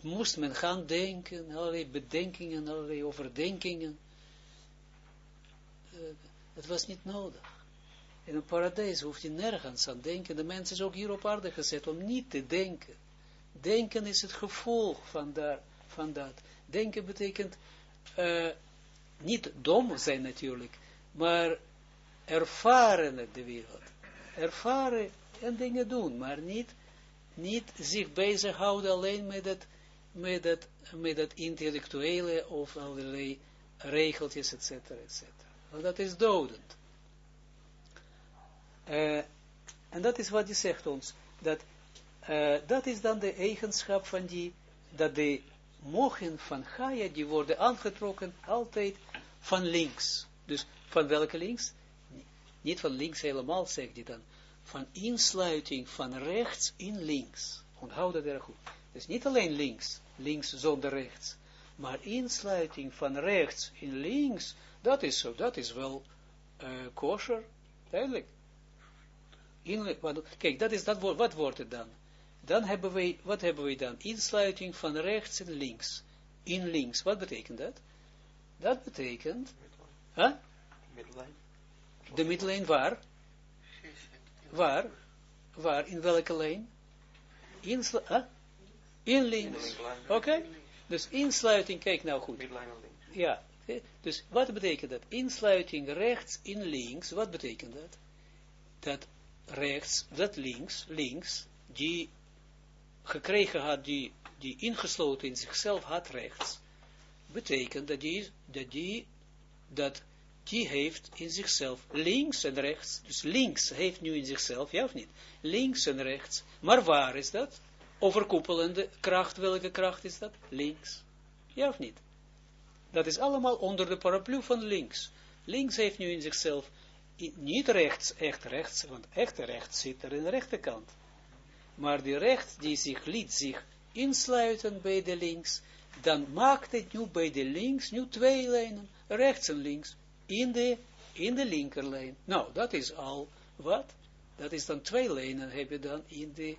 moest men gaan denken, allerlei bedenkingen, allerlei overdenkingen. Uh, het was niet nodig. In een paradijs hoeft je nergens aan denken. De mens is ook hier op aarde gezet om niet te denken. Denken is het gevolg van, daar, van dat. Denken betekent uh, niet dom zijn natuurlijk, maar ervaren de wereld. Ervaren en dingen doen, maar niet, niet zich bezighouden alleen met het, met het intellectuele of allerlei regeltjes, etc. etc. Want dat is dodend. Uh, en dat is wat hij zegt ons, dat, uh, dat is dan de eigenschap van die, dat de mogen van Gaia, die worden aangetrokken altijd van links. Dus van welke links? Niet van links helemaal, zegt hij dan. Van insluiting van rechts in links. Onthoud dat erg goed. Dus niet alleen links, links zonder rechts. Maar insluiting van rechts in links, dat is zo, dat is wel uh, kosher, duidelijk. In, kijk, dat is dat woord, wat wordt het dan? Dan hebben wij, wat hebben we dan? Insluiting van rechts en links. In links, wat betekent dat? Dat betekent, huh? De middellijn waar? Waar? Waar? In welke lijn? Inslu huh? In links. Oké? Okay? Dus insluiting, kijk nou goed. Ja, dus wat betekent dat? Insluiting rechts in links, wat betekent dat? Dat rechts, dat links, links, die gekregen had, die, die ingesloten in zichzelf had rechts, betekent dat die, dat die, dat die heeft in zichzelf links en rechts, dus links heeft nu in zichzelf, ja of niet, links en rechts, maar waar is dat? Overkoepelende kracht, welke kracht is dat? Links, ja of niet? Dat is allemaal onder de paraplu van links. Links heeft nu in zichzelf, niet rechts, echt rechts, want echt rechts zit er in de rechterkant maar die rechts die zich liet zich insluiten bij de links, dan maakt het nu bij de links nu twee lijnen, rechts en links, in de, in de linkerlijn. Nou, dat is al wat? Dat is dan twee lijnen heb je dan in de,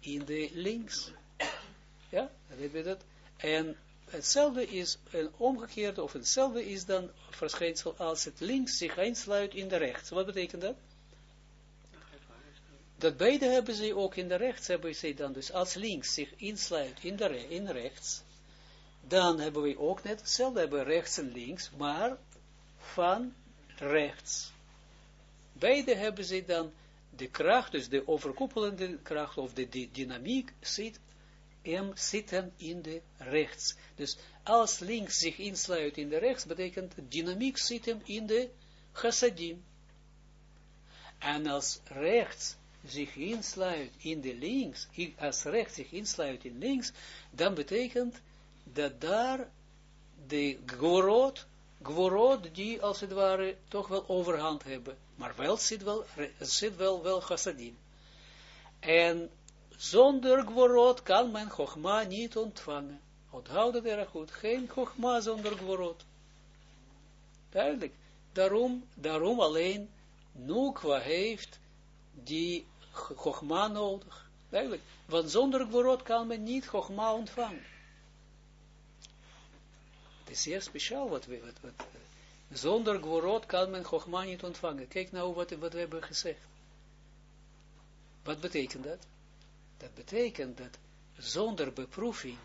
in de links. Ja, heb je dat. En hetzelfde is een omgekeerde, of hetzelfde is dan verschijnsel als het links zich insluit in de rechts. Wat betekent dat? Dat beide hebben ze ook in de rechts, hebben ze dan dus als links zich insluit in, de in rechts, Dan hebben we ook net hetzelfde, hebben rechts en links, maar van rechts. Beide hebben ze dan de kracht, dus de overkoepelende kracht of de, dynamiek zit, hem zitten in de rechts. Dus als links zich insluit in de rechts, betekent dynamiek zit hem in de chassadim. En als rechts zich insluit in de links, als rechts zich insluit in links, dan betekent dat daar de gworot, gworot die als het ware toch wel overhand hebben, maar wel zit wel, zit wel, wel chassadim. En zonder gworot kan men chogma niet ontvangen. Onthoud het erg goed, geen chogma zonder gworot. Duidelijk. Daarom, daarom alleen Nukwa heeft die Chogma nodig. Duidelijk. Want zonder Gvorot kan men niet Chogma ontvangen. Het is zeer speciaal wat we, wat, zonder Gvorot kan men Chogma niet ontvangen. Kijk nou wat, we hebben gezegd. Wat betekent dat? Dat betekent dat zonder beproeving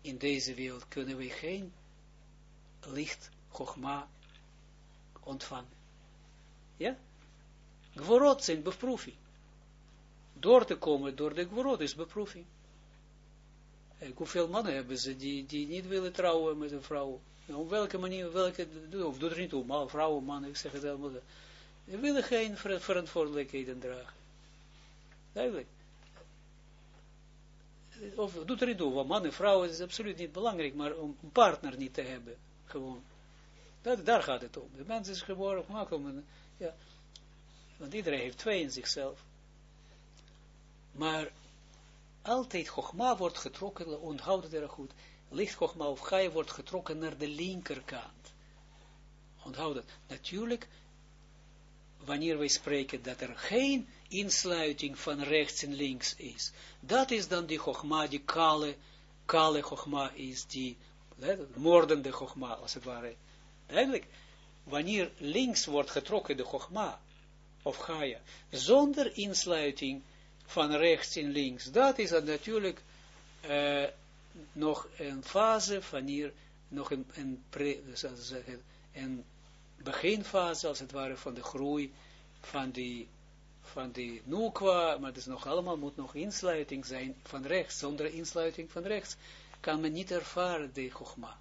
in deze wereld kunnen we geen licht Chogma ontvangen. Ja? Gvorot zijn beproeving. Door te komen door de gvorot is beproeving. En hoeveel mannen hebben ze die, die niet willen trouwen met een vrouw? Op welke manier, welke, of doet er niet toe, maar vrouwen, mannen, ik zeg het helemaal. Ze willen geen verantwoordelijkheden dragen. Duidelijk. Of doet er niet toe, want mannen, vrouwen is absoluut niet belangrijk, maar om een partner niet te hebben, gewoon. Dat, daar gaat het om. De mens is geboren een, ja, want iedereen heeft twee in zichzelf. Maar altijd Chogma wordt getrokken, onthoud het erg goed, licht Chogma of Gai wordt getrokken naar de linkerkant. Onthoud het. Natuurlijk, wanneer wij spreken dat er geen insluiting van rechts en links is, dat is dan die Chogma, die kale, kale Chogma is, die moordende Chogma, als het ware. Eigenlijk, wanneer links wordt getrokken de Chogma, of Gaia, zonder insluiting van rechts en links. Dat is dan natuurlijk uh, nog een fase van hier, nog een, een, pre, zeggen, een beginfase, als het ware, van de groei van die, van die nukwa, maar het is nog allemaal, moet nog insluiting zijn van rechts. Zonder insluiting van rechts kan men niet ervaren de chogma.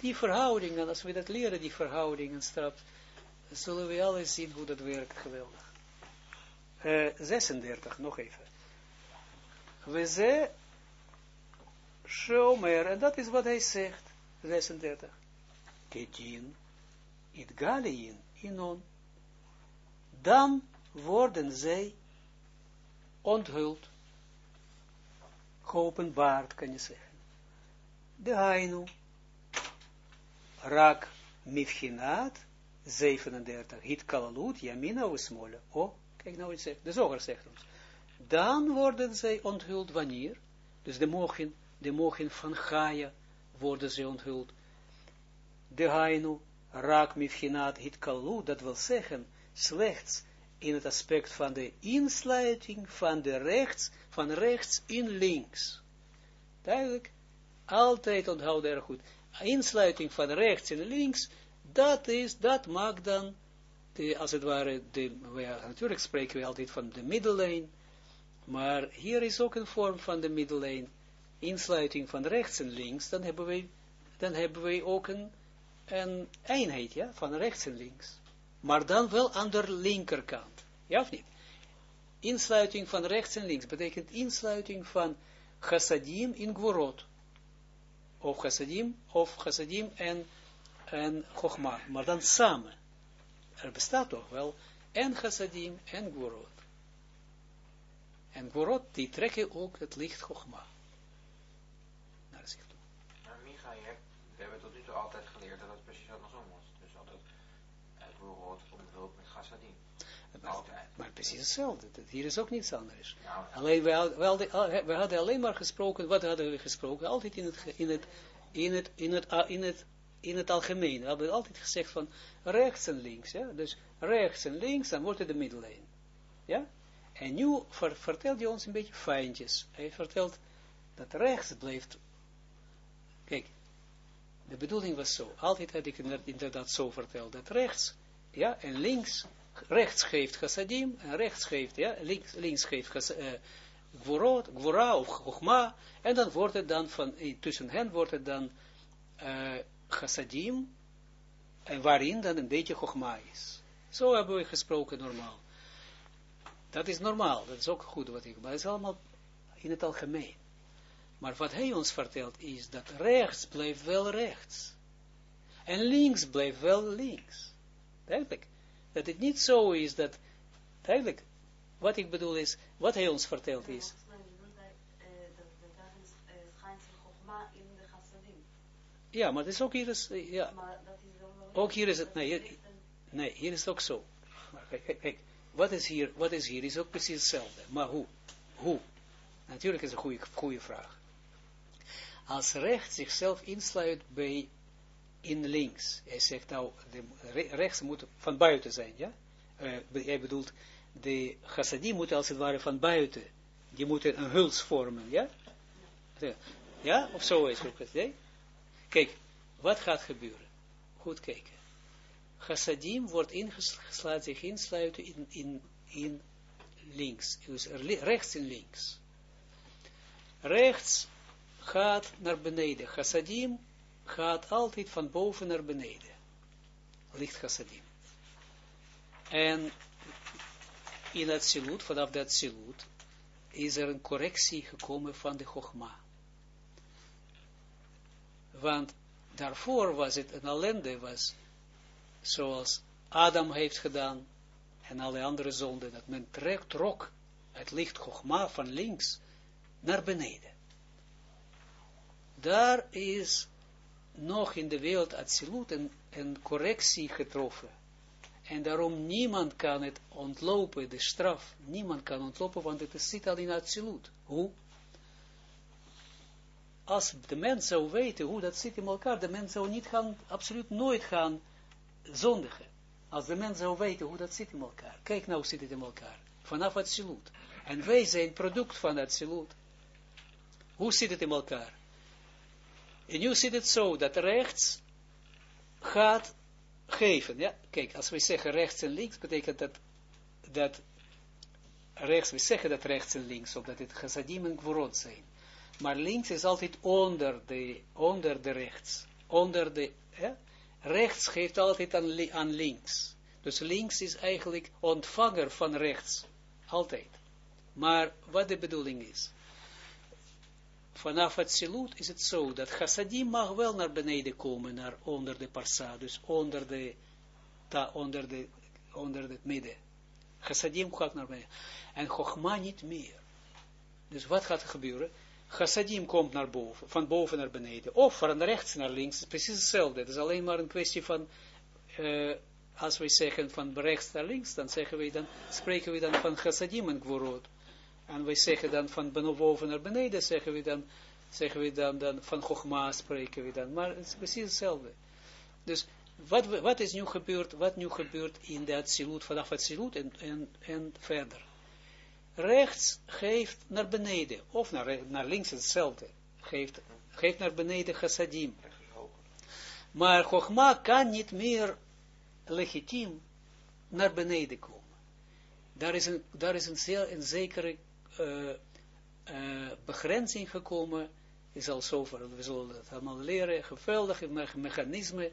Die verhoudingen, als we dat leren, die verhoudingen straks, zullen we alles zien hoe dat werkt, geweldig. Uh, eh, 36, nog even. We ze Shomer, en dat is wat hij zegt, 36. Kedin, it inon. Dan worden zij onthuld, geopenbaard, kan je zeggen. De hainu, rak mifchinaat, 37, hit kalalut, yamina usmola. Oh, kijk nou wat zegt, de zoger zegt ons. Dan worden zij onthuld wanneer, dus de mogen, de mogen van Gaia worden zij onthuld. De hainu, raak mifchinaat hit kalalut, dat wil zeggen, slechts in het aspect van de insluiting van de rechts, van rechts in links. Duidelijk, altijd onthouden erg goed. Insluiting van rechts in links, dat is, dat maakt dan, de, als het ware, de, natuurlijk spreken we altijd van de middellane, maar hier is ook een vorm van de middellane, insluiting van rechts en links, dan hebben we, dan hebben we ook een, een eenheid, ja, van rechts en links. Maar dan wel aan de linkerkant, ja of niet? Insluiting van rechts en links betekent insluiting van chassadim in gvorot. Of chassadim, of chassadim en en Chogma, maar dan samen. Er bestaat toch wel en Chassadim en Gvorot. En Gvorot, die trekken ook het licht Chogma naar zich toe. Maar Micha, we hebben tot nu toe altijd geleerd dat het precies andersom was. Dus altijd het Gvorot omhult met Chassadim. Maar, maar, precies hetzelfde. Hier is ook niets anders. alleen, we, we, we, hadden alleen maar gesproken, wat hadden we gesproken? Altijd in het, in het, in het, in het, in het in het algemeen. We hebben altijd gezegd van rechts en links. Ja? Dus rechts en links, dan wordt het de middellijn. Ja? En nu ver, vertelt hij ons een beetje fijntjes. Hij vertelt dat rechts blijft Kijk, de bedoeling was zo, altijd had ik inderdaad zo verteld, dat rechts, ja, en links, rechts geeft chassadim, en rechts geeft, ja, links, links geeft uh, gwora of chogma, en dan wordt het dan van, tussen hen wordt het dan uh, chassadim, en waarin dan een beetje chogma is. Zo hebben we gesproken normaal. Dat is normaal, dat is ook goed wat ik, maar het is allemaal in het algemeen. Maar wat hij ons vertelt is dat rechts blijft wel rechts. En links blijft wel links. Duidelijk. Dat het niet zo is dat, duidelijk, wat ik bedoel is, wat hij ons vertelt is. Ja, maar dat is ook hier is, ja. Ook hier is het, nee, nee, hier is het ook zo. Kijk, kijk, wat is hier, wat is hier, is ook precies hetzelfde. Maar hoe? Hoe? Natuurlijk is het een goede, goede vraag als rechts zichzelf insluit bij in links. Hij zegt nou, de, rechts moet van buiten zijn, ja? Uh, hij bedoelt, de chassadim moet als het ware van buiten, die moeten een huls vormen, ja? Ja, of zo is het, ja? Kijk, wat gaat gebeuren? Goed kijken. Chassadim wordt ingeslaat, zich insluiten in, in, in links, dus rechts en links. Rechts gaat naar beneden. Chassadim gaat altijd van boven naar beneden. Licht chassadim. En in het silut, vanaf dat silut, is er een correctie gekomen van de chogma. Want daarvoor was het een ellende, was zoals Adam heeft gedaan, en alle andere zonden, dat men trekt, trok het licht chogma van links naar beneden daar is nog in de wereld Atsilut een, correctie getroffen. En daarom niemand kan het ontlopen, de straf. Niemand kan ontlopen, want het zit al in Atsilut. Hoe? Als de mens zou weten hoe dat zit in elkaar, de mens zou niet gaan, absoluut nooit gaan zondigen. Als de mens zou weten hoe dat zit in elkaar. Kijk nou zit het in elkaar. Vanaf Atsilut. En wij zijn product van Atsilut. Hoe zit het in elkaar? En nu zit het zo, dat rechts gaat geven. Ja, kijk, als we zeggen rechts en links, betekent dat, dat rechts, we zeggen dat rechts en links, omdat het chassadim en gvorot zijn. Maar links is altijd onder de, onder de rechts. Onder de, rechts geeft altijd aan, links. Dus links is eigenlijk ontvanger van rechts. Altijd. Maar wat de bedoeling is vanaf het silut is het zo, dat chassadim mag wel naar beneden komen, naar onder de parsa, dus onder de, ta, onder de, onder het midden. Chassadim gaat naar beneden. En chogma niet meer. Dus wat gaat er gebeuren? Chassadim komt naar boven, van boven naar beneden, of van rechts naar links, het is precies hetzelfde. Het is alleen maar een kwestie van, uh, als wij zeggen van rechts naar links, dan zeggen we dan, spreken we dan van chassadim en gvorot. En wij zeggen dan van boven naar beneden, zeggen we dan, zeggen we dan, dan van Chogma spreken we dan. Maar het is precies hetzelfde. Dus wat, wat is nu gebeurd, wat nu gebeurt in de Atsilut, vanaf Atsilut en, en, en verder. Rechts geeft naar beneden, of naar, naar links hetzelfde, geeft, geeft naar beneden chassadim. Maar Chogma kan niet meer legitiem naar beneden komen. Daar is een, daar is een, zeer, een zekere uh, uh, begrenzing gekomen, is al zover, we zullen het allemaal leren, geweldige me mechanisme,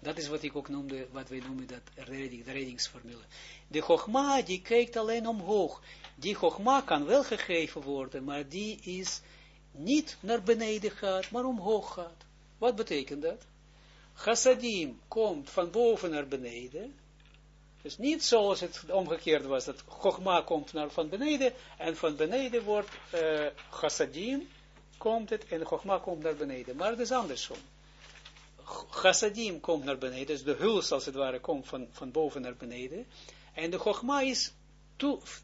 dat is wat ik ook noemde, wat wij noemen dat redding, de reddingsformule. De Chogma, die kijkt alleen omhoog. Die Chogma kan wel gegeven worden, maar die is niet naar beneden gaat, maar omhoog gaat. Wat betekent dat? Chassadim komt van boven naar beneden, dus niet zoals het omgekeerd was, dat Chogma komt naar van beneden, en van beneden wordt uh, Chassadim, komt het, en Chogma komt naar beneden. Maar het is andersom. Chassadim komt naar beneden, dus de huls als het ware komt van, van boven naar beneden, en de Chogma is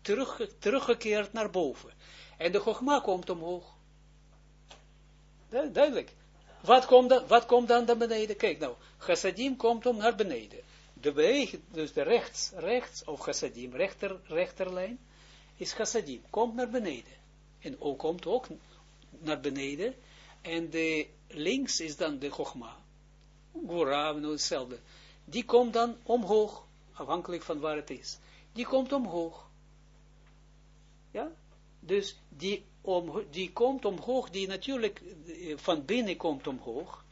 terug, teruggekeerd naar boven. En de Chogma komt omhoog. Duidelijk. Wat komt, dan, wat komt dan naar beneden? Kijk nou, Chassadim komt om naar beneden de beweging, dus de rechts, rechts of chassadim, rechter, rechterlijn, is chassadim, komt naar beneden. En ook komt ook naar beneden, En de links is dan de Chogma. Gora, hetzelfde. Die komt dan omhoog, afhankelijk van waar het is. Die komt omhoog. Ja? Dus die, om, die komt omhoog, die natuurlijk eh, van binnen komt omhoog.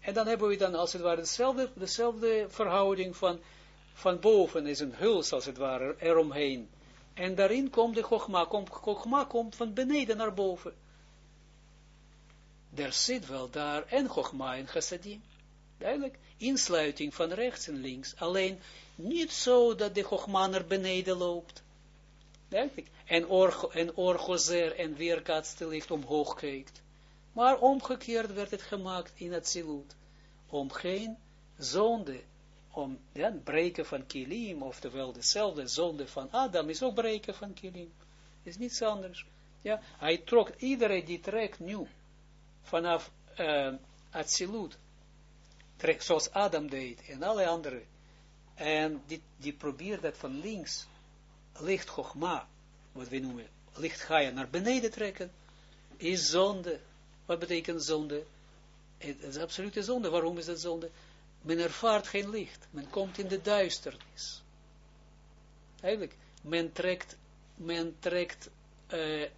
En dan hebben we dan als het ware dezelfde, dezelfde verhouding van, van boven is een huls als het ware eromheen. En daarin komt de Chogma, komt, Chogma komt van beneden naar boven. Er zit wel daar en Chogma en Chassadim. Duidelijk, insluiting van rechts en links. Alleen niet zo dat de Chogma naar beneden loopt. En, or, en orgozer en licht omhoog kijkt. Maar omgekeerd werd het gemaakt in het. Om geen zonde, om ja, breken van kilim, oftewel dezelfde zonde van Adam, is ook breken van kilim. Is niets anders. Ja, hij trok, iedereen die trekt nu, vanaf uh, Atsilut, trekt zoals Adam deed, en alle anderen, en die, die probeert dat van links, licht Chogma, wat we noemen, licht Gaia, naar beneden trekken, is zonde. Wat betekent zonde? Het is absolute zonde. Waarom is dat zonde? Men ervaart geen licht. Men komt in de duisternis. Eigenlijk, men trekt, men trekt uh,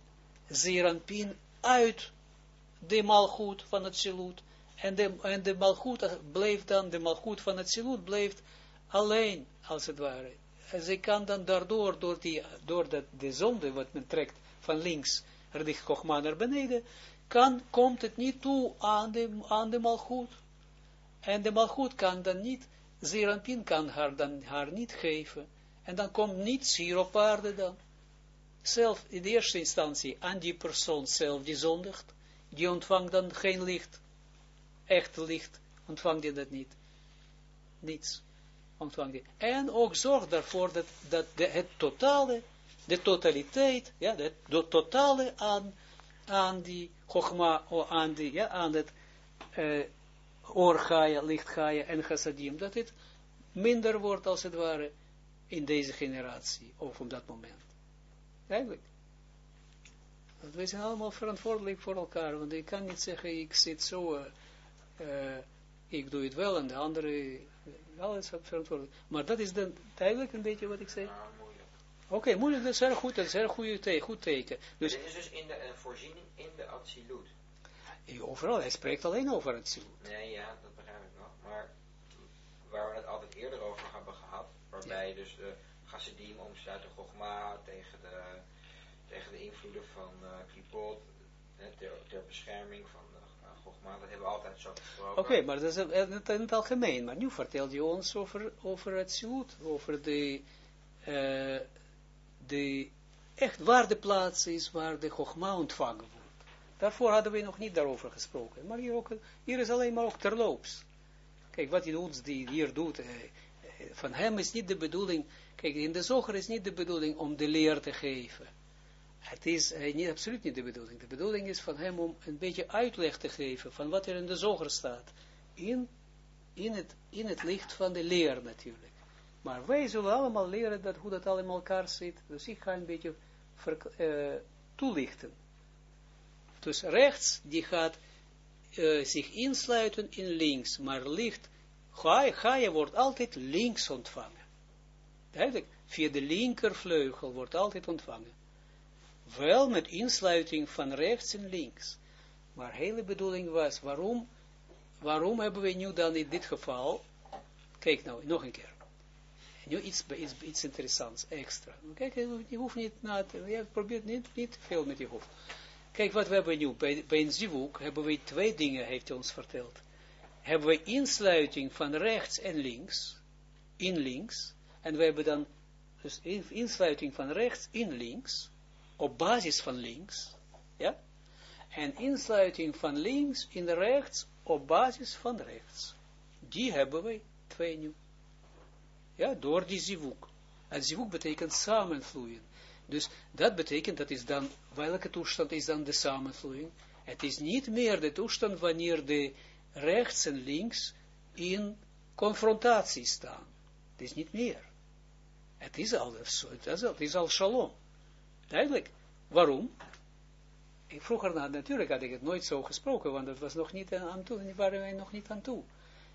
uit de malgoed van het siloet. En de, en de malgoed bleef dan, de malgoed van het siloet bleef alleen, als het ware. En ze kan dan daardoor, door, die, door dat, de zonde wat men trekt van links, richt Kochma naar beneden, kan, komt het niet toe aan de, aan de malgoed. En de malgoed kan dan niet, Zeranpin kan haar dan haar niet geven. En dan komt niets hier op aarde dan. Zelf, in eerste instantie, aan die persoon zelf die zondigt, die ontvangt dan geen licht. Echt licht, ontvangt die dat niet. Niets ontvangt die. En ook zorg daarvoor dat, dat de, het totale, de totaliteit, ja, de, de totale aan, aan die Chogma, aan, die, ja, aan het uh, oorgaia, lichtgaia en chassadim, dat het minder wordt als het ware in deze generatie, of op dat moment. Eigenlijk. Want wij zijn allemaal verantwoordelijk voor elkaar, want ik kan niet zeggen, ik zit zo, uh, uh, ik doe het wel en de andere, alles verantwoordelijk. Maar dat is dan duidelijk een beetje wat ik zei. Oké, okay, moeilijk, dat is heel goed, dat is een goede te goed teken. Dus, is dus in de uh, voorziening in de absolute. Overal, hij spreekt alleen over het absolute. Nee, ja, dat begrijp ik nog. Maar waar we het altijd eerder over hebben gehad, waarbij ja. dus de Gassidim omsluiten Gogma tegen de, tegen de invloeden van uh, Klipot, ter, ter bescherming van Gogma, dat hebben we altijd zo. Oké, maar dat is in het algemeen. Maar nu vertelt je ons over, over het Silut, over de... Uh, de, echt waar de plaats is waar de Chogma ontvangen wordt. Daarvoor hadden we nog niet daarover gesproken. Maar hier, ook, hier is alleen maar ook terloops. Kijk, wat hij ons die hier doet, eh, eh, van hem is niet de bedoeling, kijk, in de zoger is niet de bedoeling om de leer te geven. Het is eh, niet, absoluut niet de bedoeling. De bedoeling is van hem om een beetje uitleg te geven van wat er in de zoger staat. In, in, het, in het licht van de leer natuurlijk. Maar wij zullen allemaal leren dat, hoe dat allemaal elkaar zit. Dus ik ga een beetje uh, toelichten. Dus rechts, die gaat uh, zich insluiten in links. Maar licht, Gaia wordt altijd links ontvangen. Duidelijk, via de linkervleugel wordt altijd ontvangen. Wel met insluiting van rechts en links. Maar hele bedoeling was, waarom, waarom hebben we nu dan in dit geval, kijk nou, nog een keer nu iets, iets, iets interessants, extra. Kijk, je hoeft niet na te, je probeert niet, niet veel met je hoofd. Kijk wat we hebben nu, bij, bij een zivuk hebben we twee dingen, heeft hij ons verteld. Hebben we insluiting van rechts en links, in links, en we hebben dan dus insluiting van rechts in links, op basis van links, ja, en insluiting van links in rechts, op basis van rechts. Die hebben we twee nu. Ja, door die zivuk. En zivuk betekent samenvloeien. Dus dat betekent, dat is dan, welke toestand is dan de samenvloeiing? Het is niet meer de toestand wanneer de rechts en links in confrontatie staan. Het is niet meer. Het is al, het is al shalom. Duidelijk. Waarom? vroeger, natuurlijk had ik het nooit zo gesproken, want het was nog niet aan toe, waren wij nog niet aan toe.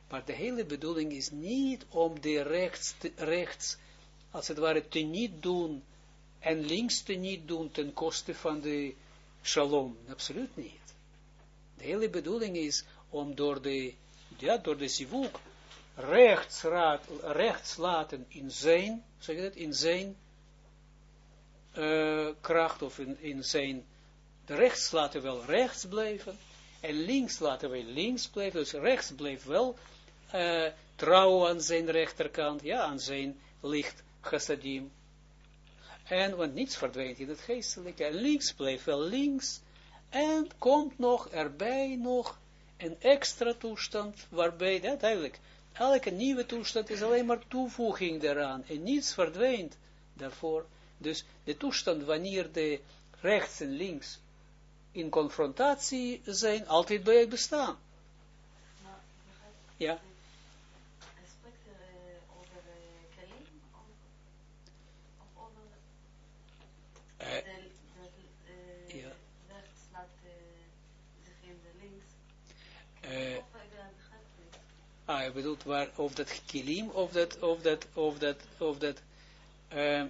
Maar de hele bedoeling is niet om de rechts, rechts als het ware, te niet doen, en links te niet doen ten koste van de shalom. Absoluut niet. De hele bedoeling is om door de, ja, door de zivuk rechts, rechts laten in zijn, zeg je dat, in zijn uh, kracht, of in, in zijn, rechts laten wel rechts blijven, en links laten we links blijven, dus rechts blijft wel uh, trouw aan zijn rechterkant, ja, aan zijn licht chassadim. En, want niets verdwijnt in het geestelijke, en links blijft wel links, en komt nog erbij nog een extra toestand, waarbij, ja, duidelijk, elke nieuwe toestand is alleen maar toevoeging daaraan, en niets verdwijnt daarvoor. Dus de toestand wanneer de rechts en links in confrontatie zijn, altijd bij bestaan. Ja. Uh, ah, je bedoelt waar, of dat kilim, of dat, of dat, of dat, of dat, uh,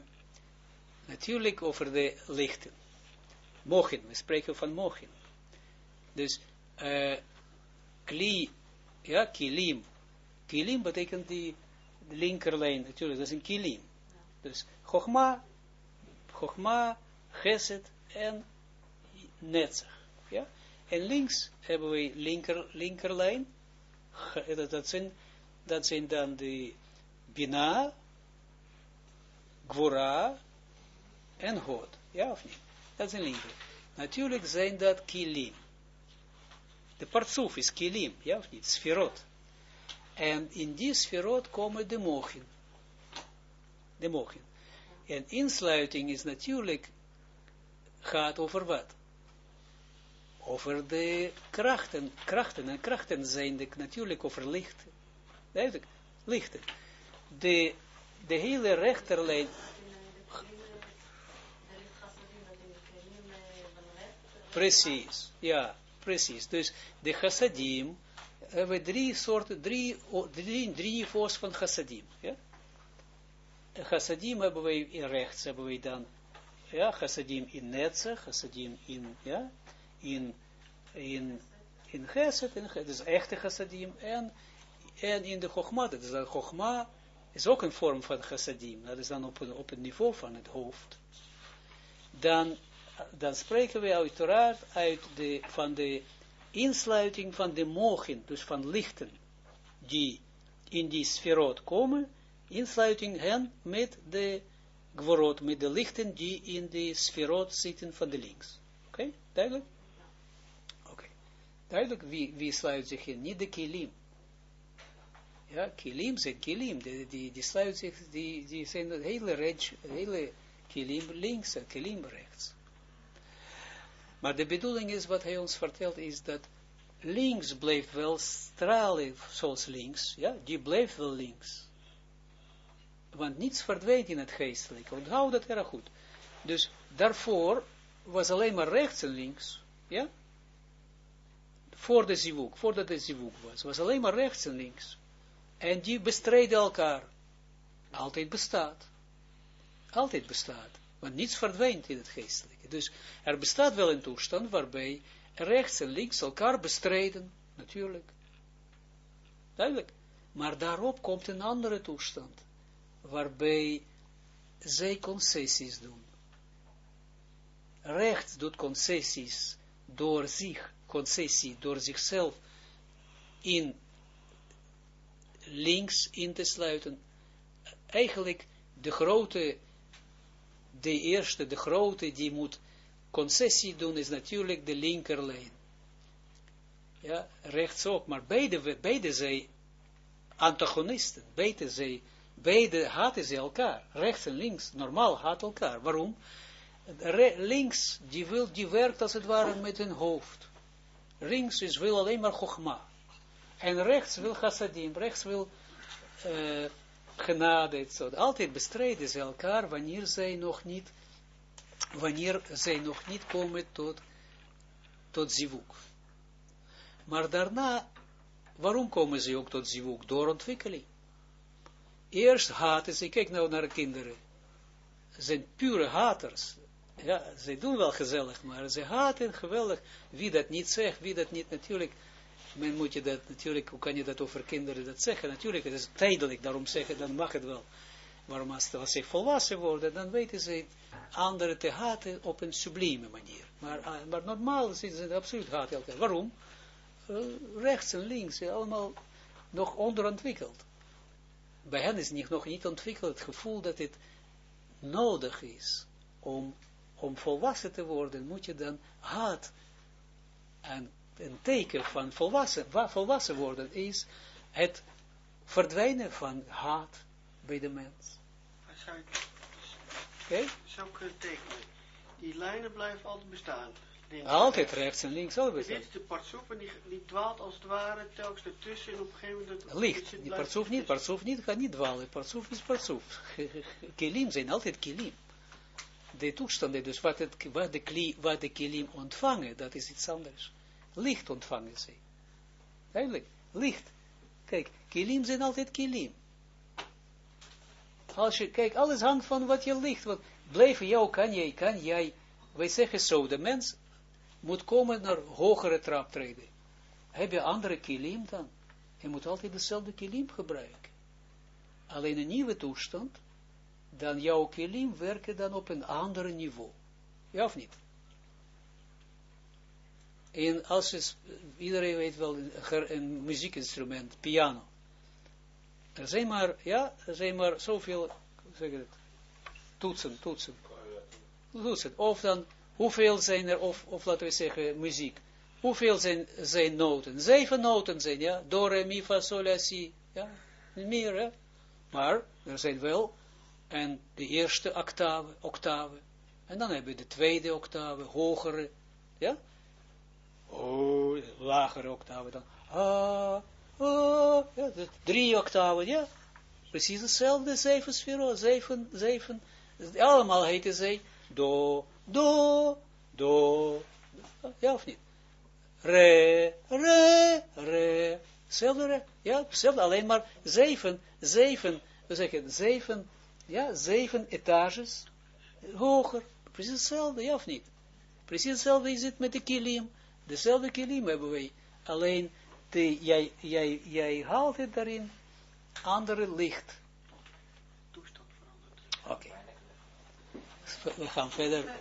natuurlijk over de lichten. Mochen, we spreken van mochen. Dus, uh, kli, ja, kilim. Kilim betekent die linkerlijn, natuurlijk, dat is een kilim. Dus, chogma, chogma, geset en netzach. Ja? En links hebben we linker, linkerlijn. Dat zijn, dat zijn dan de Bina, Gwora en God. Ja of niet? Dat zijn linker. Natuurlijk zijn dat kilim. De partsoef is kilim, ja of niet? Sferot. En in die sferot komen de mochen. De mochen. En insluiting is natuurlijk, gaat over wat? over de krachten, krachten en krachten zijn natuurlijk over lichten. Duidelijk, lichten. De, de hele rechterlijn, precies, ja, precies. Dus de chassadim, hebben drie soorten, drie, drie, drie niveaus van chassadim, ja. Chassadim hebben wij in rechts, hebben wij dan, ja, chassadim in netze, chassadim in, ja, in, in, in Geset, in, dus echte Chassadim, en, en in de Chogma, dat is dan Chogma, is ook een vorm van Chassadim, dat is dan op, een, op het niveau van het hoofd. Dan, dan spreken we uiteraard uit de, van de insluiting van de mogen, dus van lichten, die in die sferot komen, insluiting hen met de gvorot, met de lichten die in de sferot zitten van de links. Oké, okay? duidelijk? Duidelijk, wie, wie sluit zich in? Niet de kilim. Ja, kilim zijn kilim, die, die, die zich, die, die zijn hele range, hele kilim links en kilim rechts. Maar de bedoeling is, wat hij ons vertelt, is dat links blijft wel stralen, zoals links, ja, die blijft wel links. Want niets verdwijnt in het geestelijke, onthoud dat erg goed. Dus daarvoor was alleen maar rechts en links, ja, voor de zivuk, voordat de zivuk was, was alleen maar rechts en links. En die bestreden elkaar. Altijd bestaat. Altijd bestaat. Want niets verdwijnt in het geestelijke. Dus er bestaat wel een toestand waarbij rechts en links elkaar bestrijden. Natuurlijk. Duidelijk. Maar daarop komt een andere toestand. Waarbij zij concessies doen. Rechts doet concessies door zich concessie door zichzelf in links in te sluiten. Eigenlijk de grote, de eerste, de grote die moet concessie doen is natuurlijk de linkerlijn. Ja, rechtsop, maar beide, beide zijn antagonisten, beide zij, beide haten ze elkaar, rechts en links, normaal haat elkaar. Waarom? links, die, wil, die werkt als het ware met een hoofd. Links is wil alleen maar Chogma. En rechts wil chassadim, rechts wil uh, genade, zo. Altijd bestrijden ze elkaar wanneer zij nog niet, wanneer zij nog niet komen tot tot zivuk. Maar daarna, waarom komen ze ook tot zivuk? Door ontwikkeling. Eerst haten ze, kijk nou naar de kinderen. Ze zijn pure haters. Ja, ze doen wel gezellig, maar ze haten geweldig. Wie dat niet zegt, wie dat niet, natuurlijk, men moet je dat, natuurlijk, hoe kan je dat over kinderen dat zeggen? Natuurlijk, het is tijdelijk, daarom zeggen, dan mag het wel. Maar als, als ze volwassen worden, dan weten ze anderen te haten op een sublieme manier. Maar, uh, maar normaal zitten ze absoluut haten elkaar. Waarom? Uh, rechts en links, allemaal nog onderontwikkeld. Bij hen is niet, nog niet ontwikkeld het gevoel dat het nodig is om, om volwassen te worden, moet je dan haat. En een teken van volwassen, volwassen worden is het verdwijnen van haat bij de mens. Zou ik, zou kunnen tekenen. Die lijnen blijven altijd bestaan. altijd rechts en links altijd bestaan. Dit is de partsoef en die, die dwaalt als het ware telkens ertussen en op een gegeven moment... Licht, die partsoef niet, partsoef niet, gaat niet dwalen. Partsoef is partsoef. [LAUGHS] kilim zijn altijd kilim. De toestanden, dus wat, het, wat, de, kli, wat de kilim ontvangen, dat is iets anders. Licht ontvangen ze. Eigenlijk, licht. Kijk, kilim zijn altijd kilim. Als je, kijk, alles hangt van wat je ligt. Want blijven jou, kan jij, kan jij, wij zeggen zo, de mens moet komen naar hogere traptreden. Heb je andere kilim dan? Je moet altijd dezelfde kilim gebruiken. Alleen een nieuwe toestand, dan jouw kilim werken dan op een ander niveau. Ja of niet? En als iedereen weet wel, een, een muziekinstrument, piano. Er zijn maar, ja, er zijn maar zoveel, zeg het, toetsen, toetsen. Toetsen. Of dan, hoeveel zijn er, of, of laten we zeggen, muziek. Hoeveel zijn, zijn noten? Zeven noten zijn, ja. Do, re, mi, fa, sol, la, si. Ja, meer, hè. Maar, er zijn wel, en de eerste octave, octave. En dan hebben we de tweede octave, hogere, ja. Oh, lagere octave dan. Ah, Oh, ja, drie octaven, ja. Precies hetzelfde, zeven sfero, zeven, zeven, allemaal heten zij do, do, do, ja of niet? Re, re, re, hetzelfde re, ja, hetzelfde, alleen maar zeven, zeven, we zeggen zeven, ja, zeven etages, hoger, precies hetzelfde, ja of niet? Precies hetzelfde is het met de kilim, dezelfde kilim hebben wij, alleen de, jij, jij, jij haalt het daarin, andere licht. Oké. Okay. We gaan verder.